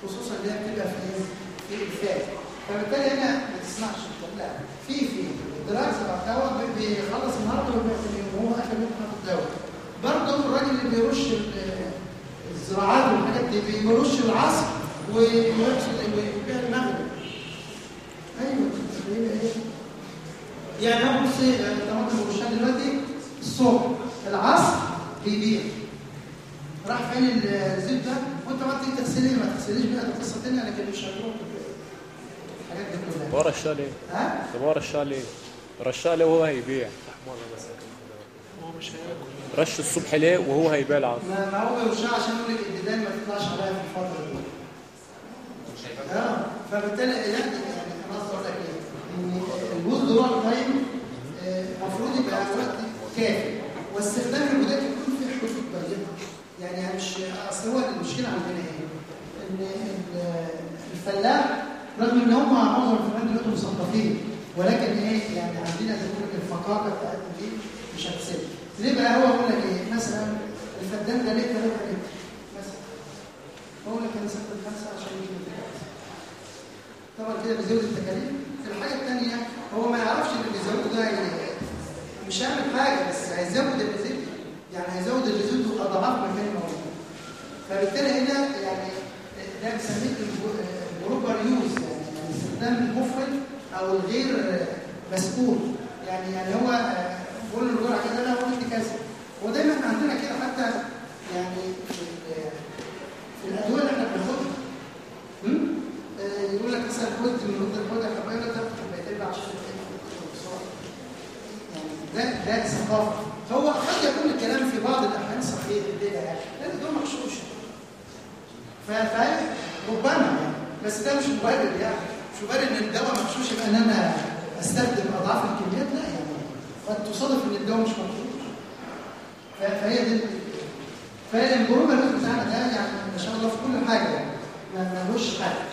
خصوصا اللي هي بتبقى في في ال fat فبالتالي هنا ما تسمعش لا في في. الدراجز بتاع الدواء بيخلص النهارده ويبقى في اليوم. هو أخر يوم الدواء برضه الراجل اللي بيرش الزراعات والحاجات دي بيرش العصر ويبيع المغرب أيوه يعني أنا بصي الطماطم والشام دلوقتي الصبح العصر بيبيع. راح فين الزيت ده؟ وأنت ما تيجي تغسليه ما تغسليش بقى دي قصة ثانية لكن مش هنروح الحاجات دي كلها. إيه؟ ها؟ ورا الشال إيه؟ رشاه ليه وهو هيبيع؟ هو مش هياكل. رش الصبح ليه وهو هيبيع العصر ما هو مش عشان نقول الديدان ما تطلعش عليها في الفترة دي. آه فبالتالي إيه، يعني إيه، أنا قصدي الجزء هو القيم آه، المفروض يبقى وقت كافي. واستخدام الجداد يكون في حدود طيبه يعني مش أصل هو المشكلة عندنا إيه؟ إن الفلاح رغم إن هم معظم الفلاحين دلوقتي مثقفين ولكن إيه يعني عندنا زي ما الفقاقه بتاعتنا دي مش هتسد. ليه بقى هو بيقول لك إيه؟ مثلا الفدان ده ليه ثلاثة كده؟ مثلا. بقول لك أنا سافر خمسه عشان يجي طبعا كده بيزود التكاليف. الحاجة الثانية هو ما يعرفش إن اللي بيزوده ده يعني مش هيعمل حاجة بس هيزود الريزيد يعني هيزود ال residue أضعاف ما كان موجود. فبالتالي هنا يعني ده بنسميه ال improper use يعني استخدام المفرط أو الغير مسؤول. يعني يعني هو بقول الجرعه كده لا هو انت كذا. هو إحنا عندنا كده حتى يعني في ال- في الأدوية اللي إحنا بناخدها؟ آه، يقول لك مثلا خد من مده يا حبايبي تاخد كوبايتين عشان يعني ده ده ثقافة. هو قد يكون الكلام في بعض الأحيان صحيح كده يعني لأن ده مغشوش فاهم ربما بس ده مش مبرر يعني. مش مبرر إن الدواء مغشوش يبقى إن أنا أستخدم أضعاف الكميات لا يعني. قد تصادف إن الدواء مش ف- فهي دي فالبروبر بتاعنا ده يعني ما شاء الله في كل حاجة يعني. ما ملوش حاجة.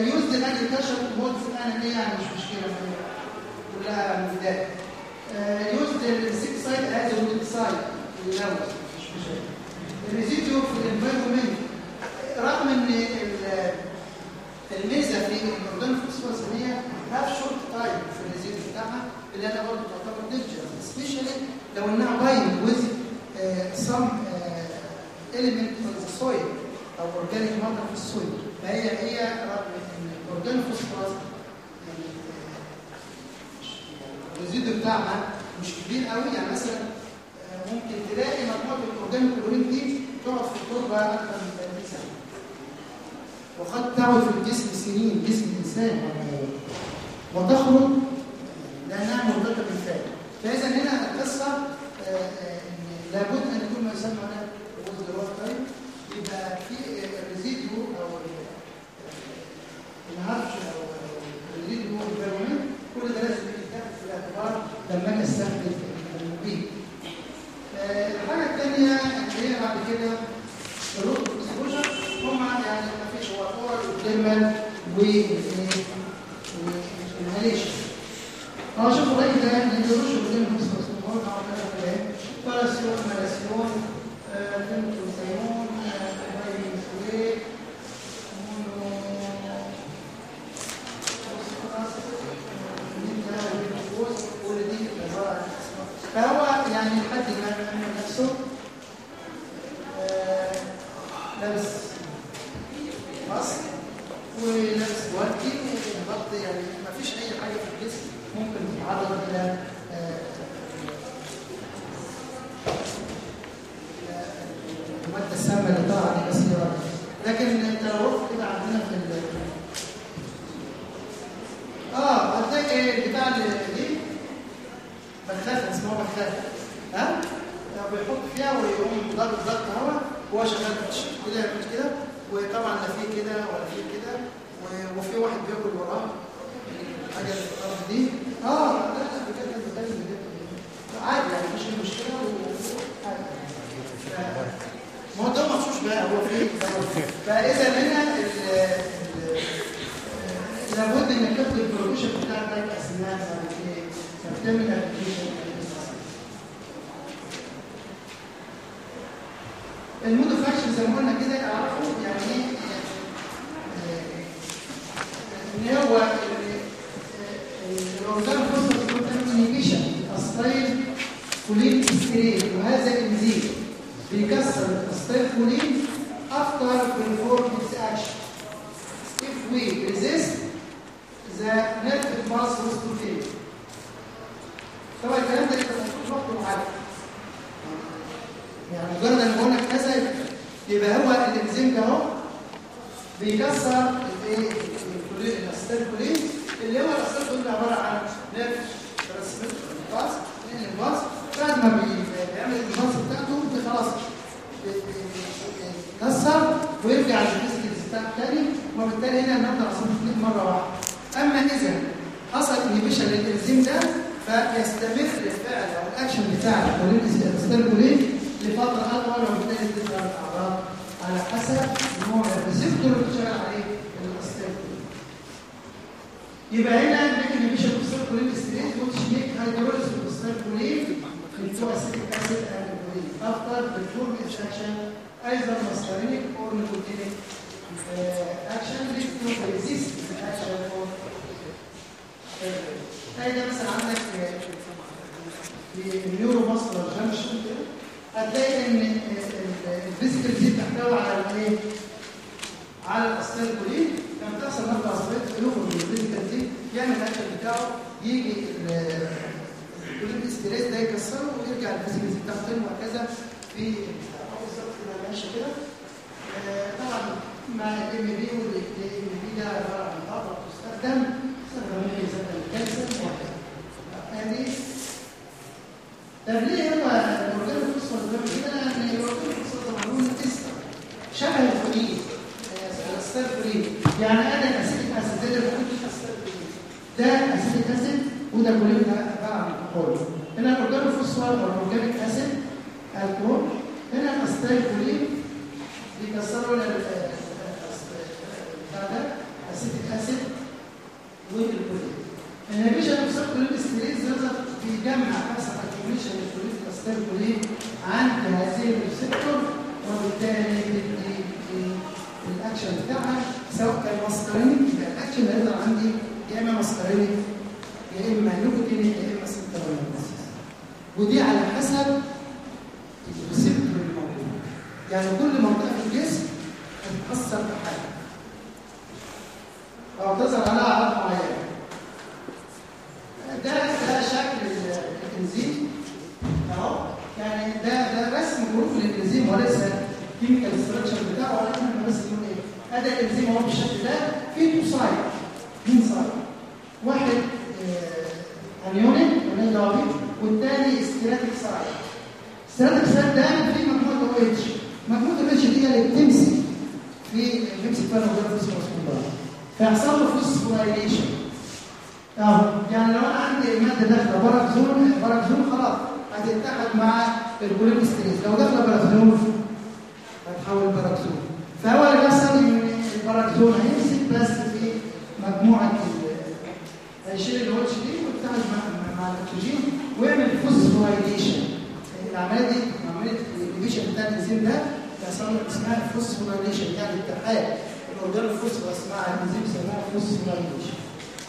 يوز الاجريكلتشر مود في الآن دي يعني مش مشكلة. كلها مفيدات يوز السيك سايد از ويد سايد مش مشكلة. الريزيديو في الانفيرمنت رغم إن ال- الميزة في الاوردن فوسفورس ان هي هاف شورت تايم في الريزيديو بتاعها اللي أنا برضه تعتبر دينجر سبيشالي لو إنها باين ويز سم element of the soil أو organic matter في السويل فهي هي رغم إن ال organophosphorus يعني آه، ال residue بتاعها مش كبير قوي. يعني مثلا آه، ممكن تلاقي مجموعة ال organic chlorine دي تقعد في التربة أكثر من 30 سنة. وقد تعود في الجسم سنين جسم الانسان وتخرج لأنها مرتبطة بال fat. فإذا هنا القصة آه، آه، لابد أن يكون ما يسمى هنا وجود الروح طيب يبقى في الريزيديو أو ال- الهرش أو الريزيديو انفيرمنت كل ده لازم يتاخد في الاعتبار لما أجي أستخدم المبيد آه، الحاجة الثانية اللي هي بعد كده الروت اكسبوجر هم يعني ما فيش هو اورال والديرمال والانهاليشن آه شوفوا الراجل ده اللي بيرش قدام المستوى هو بتاع إيه parathion malathion fenitrothion dimethoate mono كل دي عباره عن اسماء فهو يعني لحد ما يعمل نفسه آه، لابس mask ولابس جوانتي ومغطي يعني ما فيش اي حاجة في الجسم ممكن تتعرض إلى آه، الماده السامه اللي طالعه دي كثيرا لكن انت لو رحت كده عندنا في ال آه هتلاقي بتاع ال- دي بخاخه اسمها بخاخه ها بيحط فيها ويقوم ضرب ضغط هواء وهو شغال كده يعمل كده وطبعا لا فيه كده ولا فيه كده و- وفي واحد بياكل وراه الحاجة اللي في الأرض دي آه لا لا بجد كان بيتكلم بجد عادي يعني مفيش أي مشكله و- عادي. ف- ما هو ده فإذا هنا لابد تاخد ال protection بتاعتك أثناء بعد كده فبتعمل application المود اوف اكشن زي ما قلنا كده اعرفوا يعني إيه؟ إن هو الاورجان فوسفور كونتامينيشن الاسطيل كولين وهذا الانزيم بيكسر الاسطيل كولين after perform its action. If we resist the nerve was to fail طبعا الكلام ده يبقى وقته معين يعني مجرد أن بقول لك كذا يبقى- هو الانزيم ده أهو بيكسر الإيه؟ اللي هو ال acetylcholine عبارة عن nerve transmitter pass ال pass بعد ما بي- بيعمل ال pass بتاعته خلاص يكسر ويرجع لل physical state تاني وبالتالي هنا نبدا acetylcholine مرة واحدة. أما اذا حصل inhibition للإنزيم ده فيستمر الفعل أو الاكشن بتاع الكولين لفترة أطول وبالتالي تظهر الأعراض على حسب نوع ال receptor اللي شغال عليه ال acetyl يبقى هنا يمشي بال acetylcholine esterase which make hydrolysis of ال acetylcholine into acetic acid and alcohol after the action either muscarinic or nicotinic uh, action leads to resist the action مثلا عندك في ال neuromuscular junction هتلاقي ان ال vesicle دي بتحتوي على الايه؟ على ال acetylcholine لما تحصل عصبيه تلوفر من ال vesicle دي يعمل الاكشن بتاعه يجي ال cholinesterase ده يكسره ويرجع ال vesicle دي بتاعته تاني وهكذا في ماشي آه، طبعا مع الام بي والام بي ده عبارة عن طاقه تستخدم في زمن الكالسيوم وهكذا طب ليه هو الاورجان الفوسفور ده كده يعني الاورجان الفوسفور ده معلومه تسعة. شبه الفولين الستارفولين يعني أنا الاسيتيك اسيد ده الفولين ده اسيتيك اسيد وده ده عبارة عن ألكحول. هنا الاورجان الفوسفور أو الاورجانيك اسيد ألكحول. هنا بيكسروا لنا بتاع ده اسيتيك اسيد والكولين النيفيشن اوف سيركولين ستريز ده بيجمع حسب الكوميشن الكولين الستارفولين عند هذه الريسبتور وبالتالي الأكشن بتاعها سواء كان ماسكارينيك يبقى الأكشن اللي هيظهر عندي يا إما muscarinic يا إما nicotinic يا إما سنترالينيك ودي على حسب ال receptor يعني كل منطقة في الجسم هتتاثر بحاجه أو تظهر عليها أعراض معينة. ده ده شكل الإنزيم. اهو يعني ده ده رسم حروف الإنزيم وليس chemical structure بتاعه ولكن إحنا بس بنقول إيه؟ ادي الانزيم أهو بالشكل ده فيه two site مين site واحد آه anionic ولا دعوه والثاني esteratic site esteratic site ده فيه مجموعة OH مجموعة ال OH دي اللي بتمسك في بيمسك فيها في السموم فيحصل له phosphorylation أهو يعني لو أنا عندي مادة داخلة paraoxon paraoxon خلاص هتتحد مع ال cholinesterase لو داخلة paraoxon هتحول paraoxon فهو اللي بيحصل إن ال paraoxon هيمسك بس في مجموعة هيشيل ال OH دي ويتحد مع, مع الأكسجين ويعمل phosphorylation العملية دي عمليه ال inhibition بتاع الانزيم ده بيحصل له اسمها phosphorylation يعني اتحاد. ال organophosphorus اسمها الانزيم اسمها phosphorylation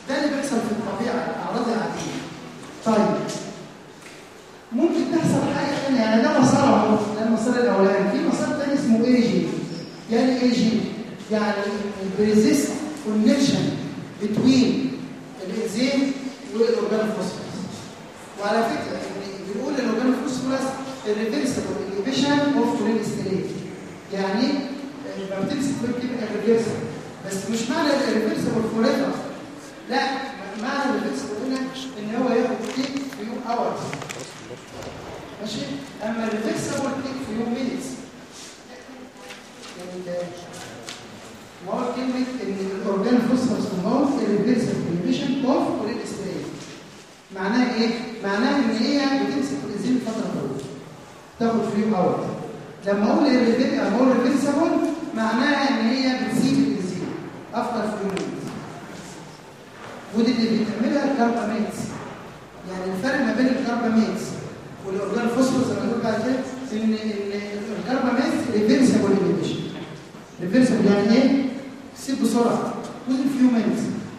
ده اللي بيحصل في الطبيعة الأعراض العادية. طيب ممكن تحصل حاجة ثانية يعني ده مسار أهو ده المسار الأولاني. في مسار ثاني اسمه اي جي يعني اي جي يعني ال persistent connection between الانزيم وال organophosphorus. وعلى فكرة بنقول ال organophosphorus irreversible inhibition of cholinesterase يعني بتمسك بتبقى irreversible بس مش معنى irreversible for لا معنى irreversible هنا ان هو ياخد take few hours ماشي؟ أما ال reversible take few minutes. يعني ما هو كلمة إن ال organophosphorus compound irreversible inhibition of cholinesterase معناها إيه؟ معناها إن هي بتمسك الانزيم فترة طويلة. تاخد few hours لما أقول reversible معناها إن هي بتسيب الانزيم after few ودي اللي بتعملها ال carbamates يعني الفرق ما بين ال carbamates وال organophosphorus زي ما بنقول بعد كده ان ال carbamates reversible inhibition reversible يعني إيه؟ تسيب بسرعة. within few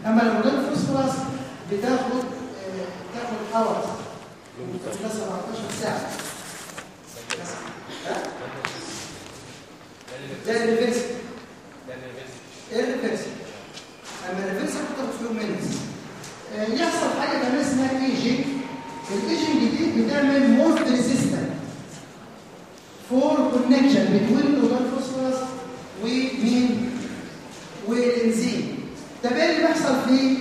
أما ال organophosphorus بتاخد بتاخد hours ممكن 17 ساعة. ده ال irreversible إيه ال irreversible أما ال reversible بتاخد few minutes يحصل حاجة كمان اسمها aging ال aging دي بتعمل most resistant. for connection بين ال organophosphorus ومين والانزيم طب إيه اللي بيحصل في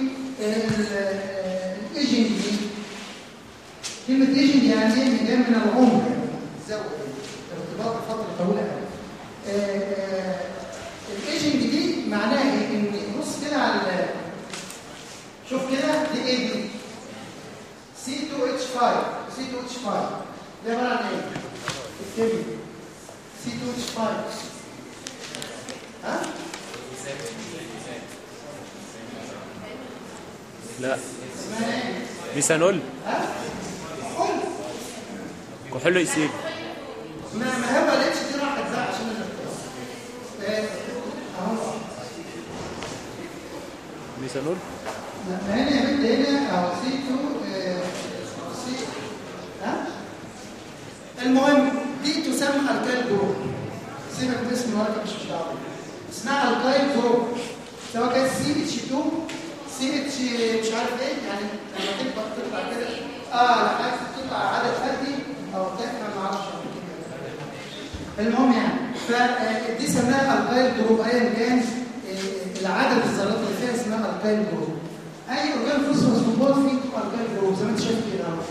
الايجنج دي. كلمة ايجنج يعني إيه جاية من العمر. زود ارتباط فتره طويله قوي الايجنج دي معناها إيه ان بص كده على شوف كده دي إيه دي C2H5 C2H5 ده عباره عن إيه اكتبي C2H5 ها لا إيه؟ ميثانول ها؟ قول كحول يسيل ما ما هو الاتش دي راحت زي عشان آه، اهو ميثانول لا، هنا يا بنت هنا اهو سي 2 سي ها المهم دي تسمى الكايل جروب سيبك من اسم المركب مش دعوه اسمها الكايل جروب سواء كانت سي إتش 2 سي إتش مش عارف إيه يعني لما تكبر تطلع كده. آه عايز تطلع عدد فردي أو تكمل ما أعرفش المهم يعني فدي سماها الكايل جروب ايا كان آه، العدد الذرات اللي فيها اسمها جروب أي اورجان فوسفورس فوسفات فيه الكايل جروب زي ما أنت شايف كده. اهو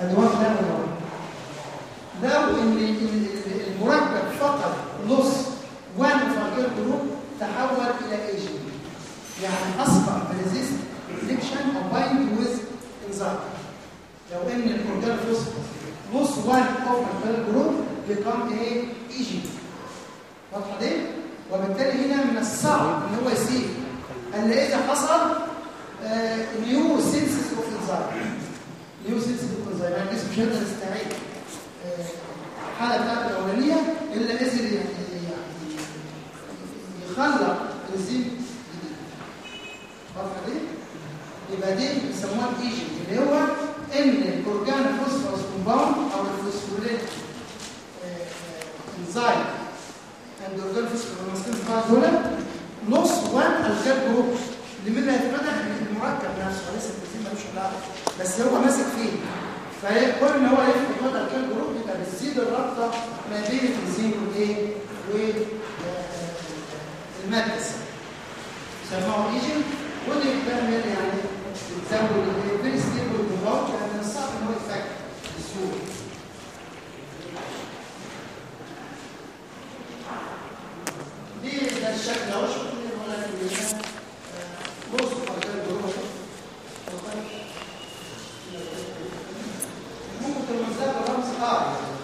ادوات لا ولا لو ان ال- ال- المركب فقط نص وان فالكير جروب تحول إلى ايجنت يعني أصبح ريزيست ريفليكشن أو بايند ويز انزايم لو إن الاورجان فوسفورس نص وان اوف الكير جروب بيكم إيه ايجنت واضحة دي؟ وبالتالي هنا من الصعب إن هو يسيب الا إذا حصل نيو سينسس اوف انزايم نيو سينسس اوف انزايم يعني الجسم مش هيقدر يستعيد آه، الحاله بتاعته الأولانية إلا اذا يعني يعني يخلق إنزيم جديد. واضحه دي يبقى دي بيسموها الايجنت اللي هو إن الأورجان فوسفورس كومباوند أو الفوسفوريت انزايم عند أورجان فوسفورس دول نص وان الكاب جروب. اللي منها يتفتح من المركب نفسه لسه التنزيل ملوش علاقه بس هو ماسك فيه. فكون إن هو يفتح وضع الكاب جروب يبقى بتزيد الرابطة ما بين التنزيل والايه والماده سموه ايجنت ودي بتعمل يعني بتزود الفيري ستيبل كومباوند من الصعب إن هو يتفك بسهولة. دي ده الشكل أهو. شوف لي ولا كلنا بص على الجروب ممكن تلمسها برمز آه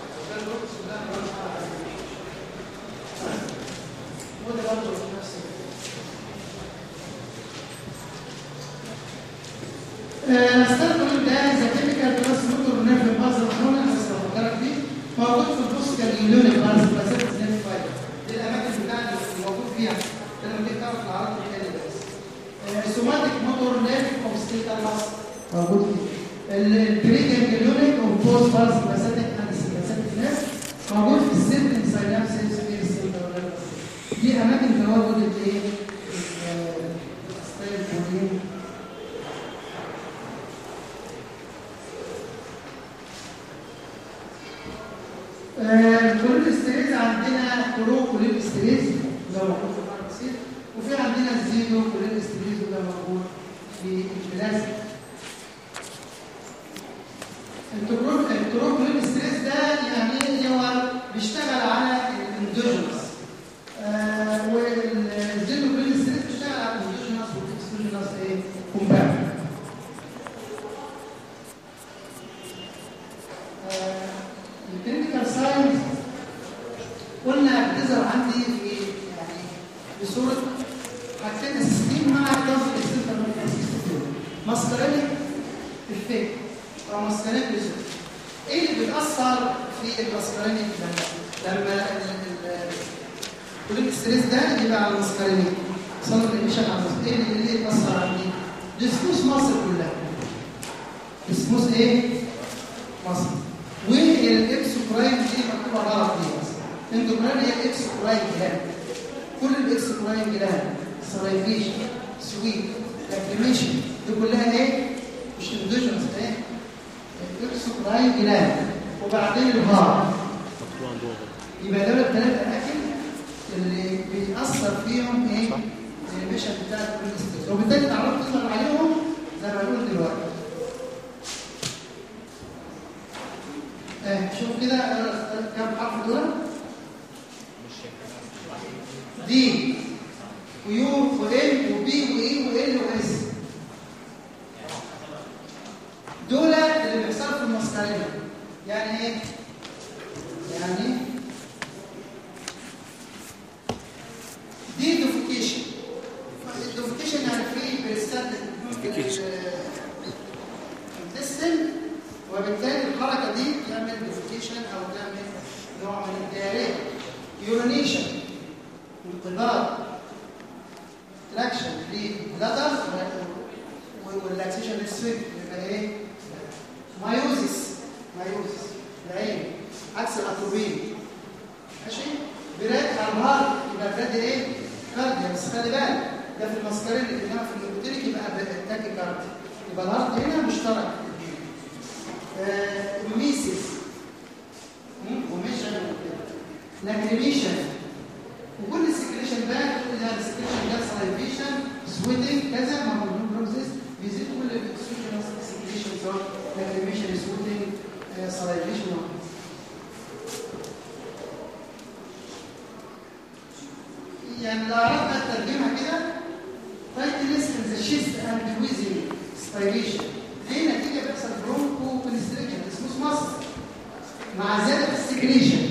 مع زيادة السكريشن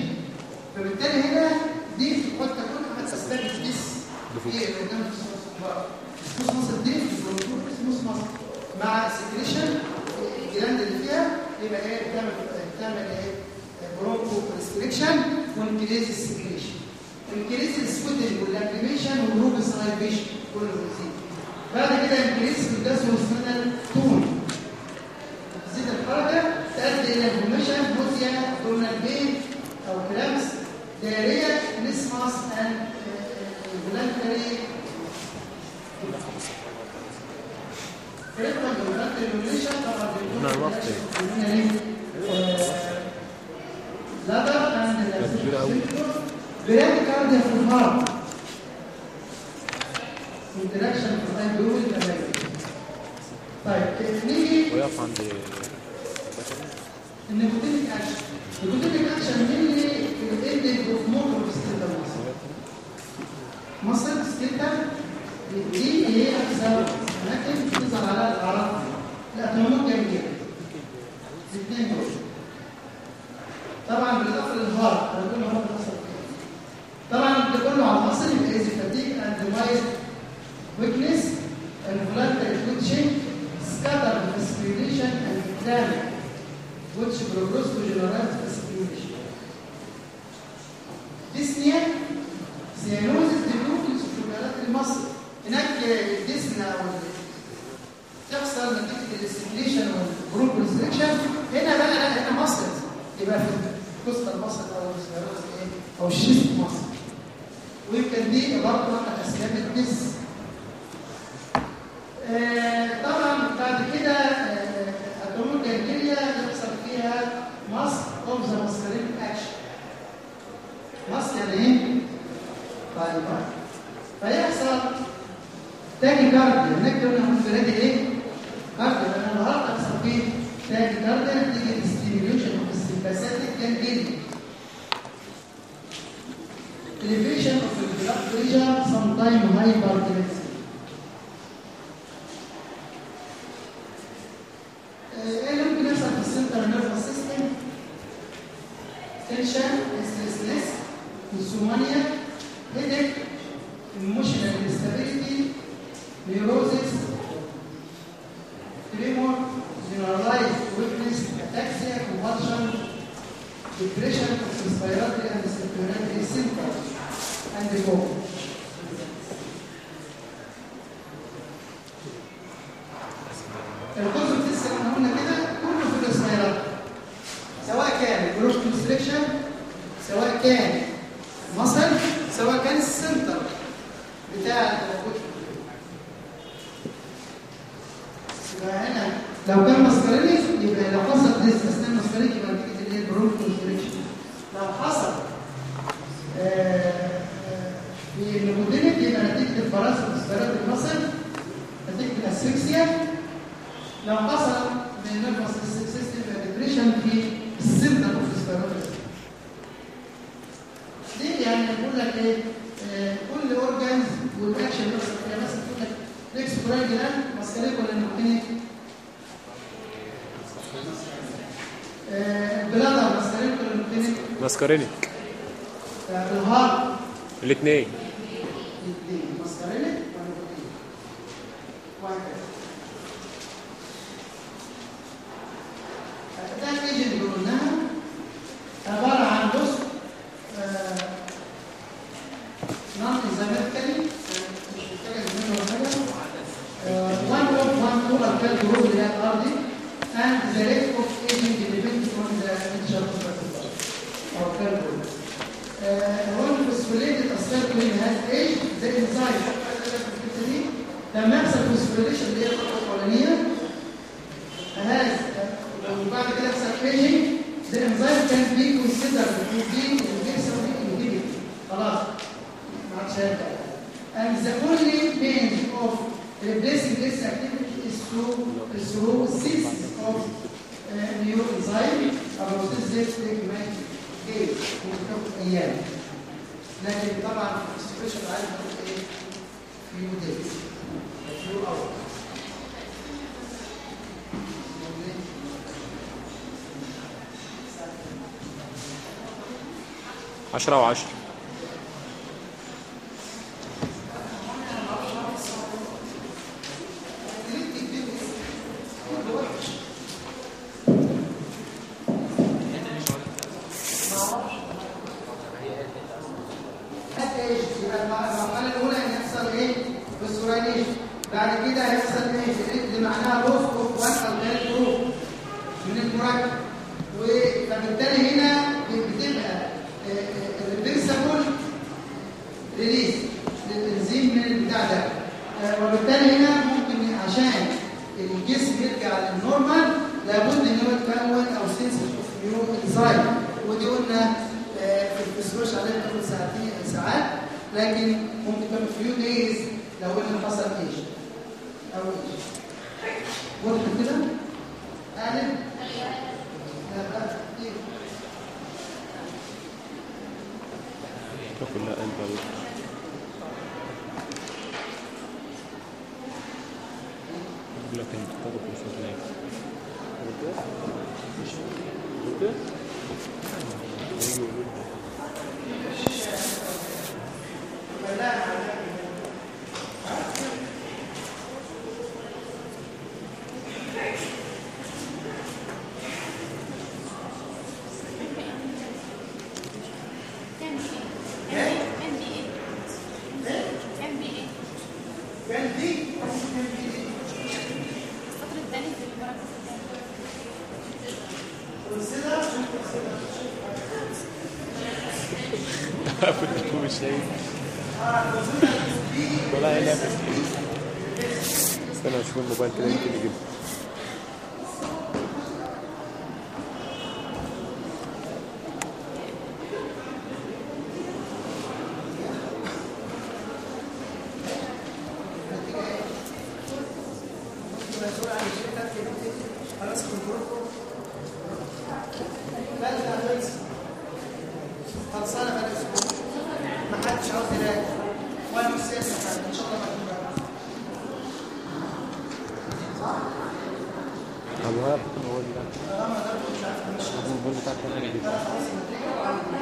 فبالتالي هنا ديف والتكون هتستخدم ديس في البرنامج اسمه مصر. ديف اسمه مصر. مع سكريشن الجلاند اللي فيها يبقى إيه بتعمل بتعمل إيه؟ برونكو بريسكريشن وانكريز السكريشن انكريز السكوتنج واللاميشن والروبن سلايبيشن كله زي بعد كده انكريز بالداس والسلايبيشن السالك ولا ال nicotinic آه، bladder muscarinic ولا ال nicotinic muscarinic آه، ال heart الاثنين. 10 و10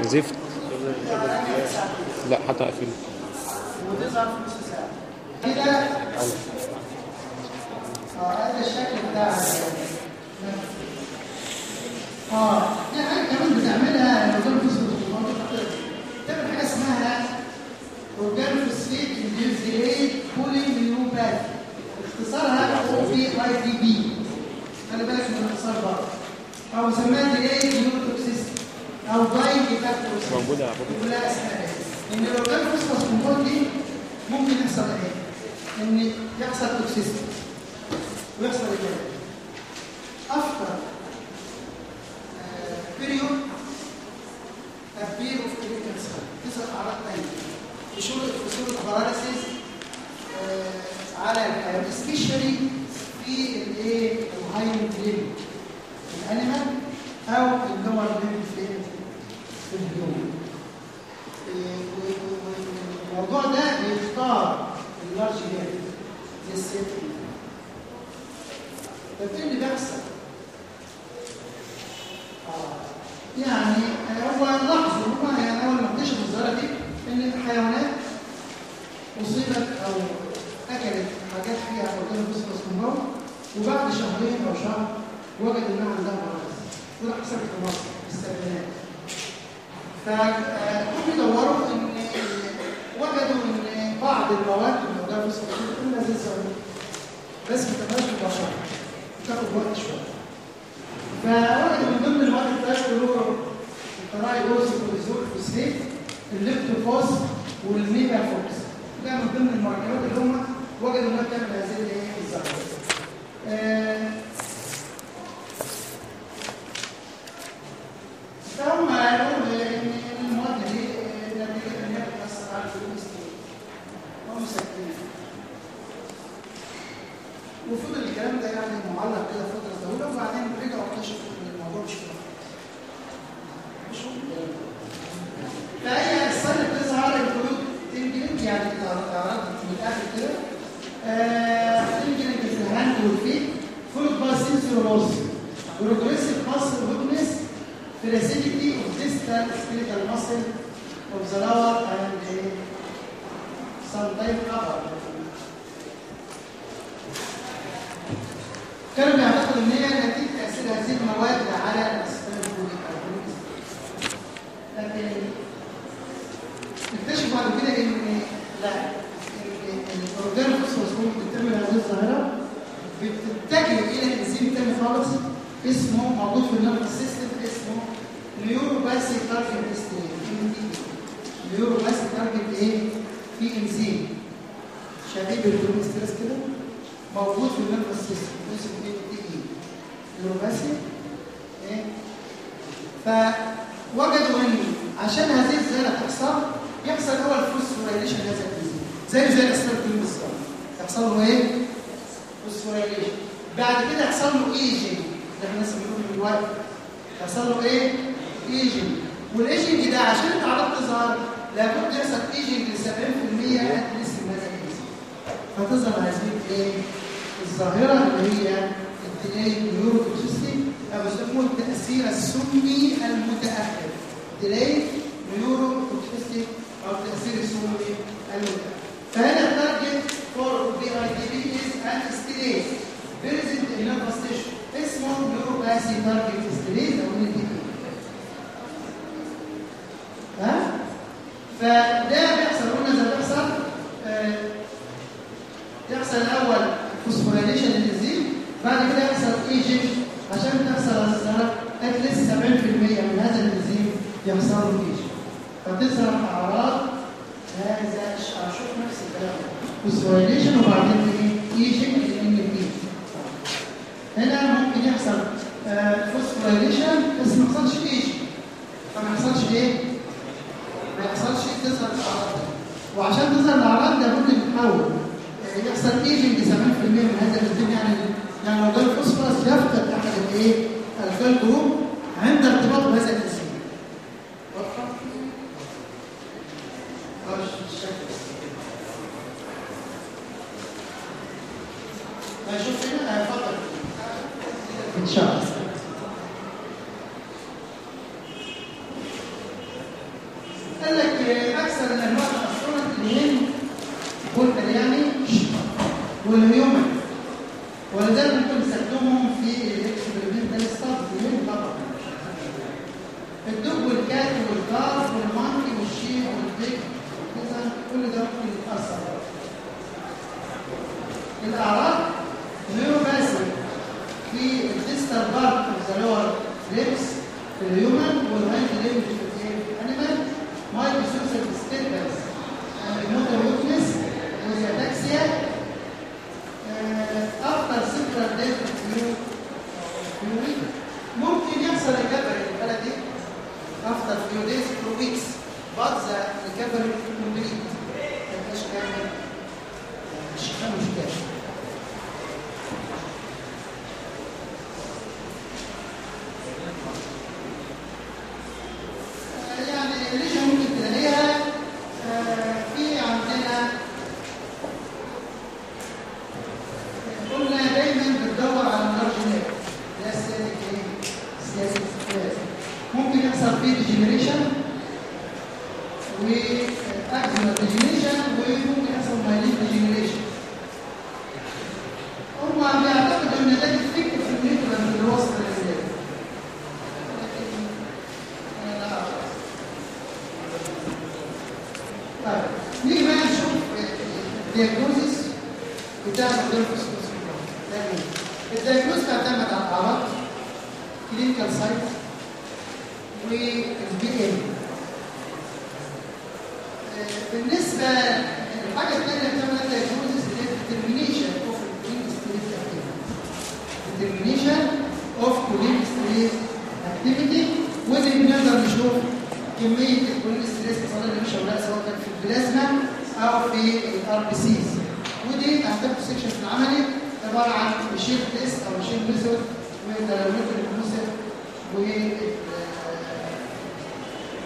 زفت؟ لا حتى اقفله كده الشكل آه delayed polyneuropathy اختصارها أو بي اي دي بي خلي بالك من الاختصار برضه أو مسماها ديليت نيوروتوكسيستي أو داين ديفاكتوس موجودة يا ابو كلها أسماء. إن لو كان فصفص كومبوند دي ممكن يحصل إيه؟ إن يحصل توكسيستي ويحصل إيه؟ افتر لابد يصل تيجي ل 70% اتليست المدارس فتظهر هذه إيه؟ الظاهرة اللي هي الديلاي نيوروتوكسيستي أو يسموه التأثير السمي المتأخر. ديلاي نيوروتوكسيستي أو التأثير السمي المتأخر. فهنا التارجت فور بي اي دي بي از ان ستريس بريزنت ان اسمه نيوروباسي تارجت ستريس أو ان فده بيحصل. قلنا ده بيحصل آه، يحصل الأول فوسفوريليشن للزيت بعد كده يحصل ايجنت عشان تحصل الزهره لسه 70% من هذا الزيت يحصل له ايجنت فبتظهر أعراض هذا أشوف نفس الكلام. فوسفوريليشن وبعدين ايجنت هنا ممكن يحصل آه، فوسفوريليشن بس ما يحصلش ايجنت فما يحصلش إيه؟ يحصلش تظهر الاعراض دي وعشان تظهر الاعراض ده ممكن تتحول يعني يحصل ايجنج 70% من هذا الاثنين يعني يعني ال organophosphorus يفقد أحد الإيه؟ ال alkyl عند ارتباطه بهذا الانزيم واضحة؟ طيب، شوف هنا آه، فقط إن شاء الله.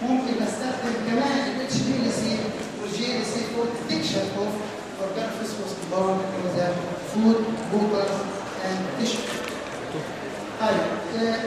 ممكن نستخدم كمان الاتش بي ال سي والجي ال سي فور ديتكشن اوف اورجانيك فوسفورس بار ميكانيزم فود بوكر اند تشو طيب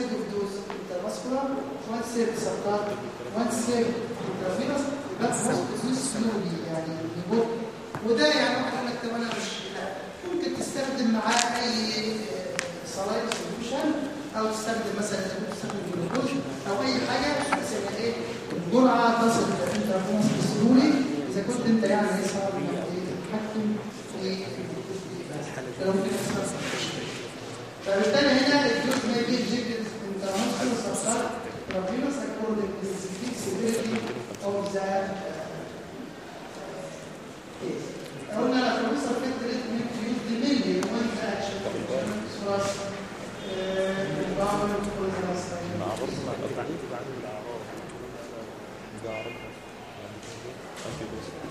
third dose intravascular, one third subcut, one third intravenous يبقى بوست سلولي يعني يبقى وده يعني واحد يقول لك طب أنا مش لا. ممكن تستخدم معاه أي آه، سلايد سوليوشن أو تستخدم مثلا اذا كنت تستخدم جلوكوز أو أي حاجة بس يعني إيه الجرعة تصل إلى الانترافينوس السلولي إذا كنت أنت يعني إيه صعب إنك إيه، تتحكم في إيه، لو فبالتالي هنا الجزء ما يجيش جدا nostra società proprio s'accorde questi vizi veri observi. Onde la professa Federik Milli non trece sulla Bavaro Kulasa. Bavaro Kulasa. Anche questo.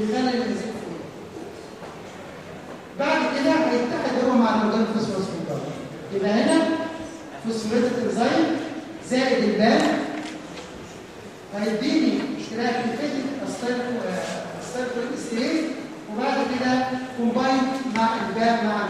بالغنم الذي فوق بعد كده هيتحد هو مع الأورجان فوسفورس كومباوند يبقى هنا فوسفوريتد انزيم زائد البان هيديني كلاكيفيتد استيركو استيركو وبعد كده كومبايند مع البان مع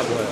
Diablo.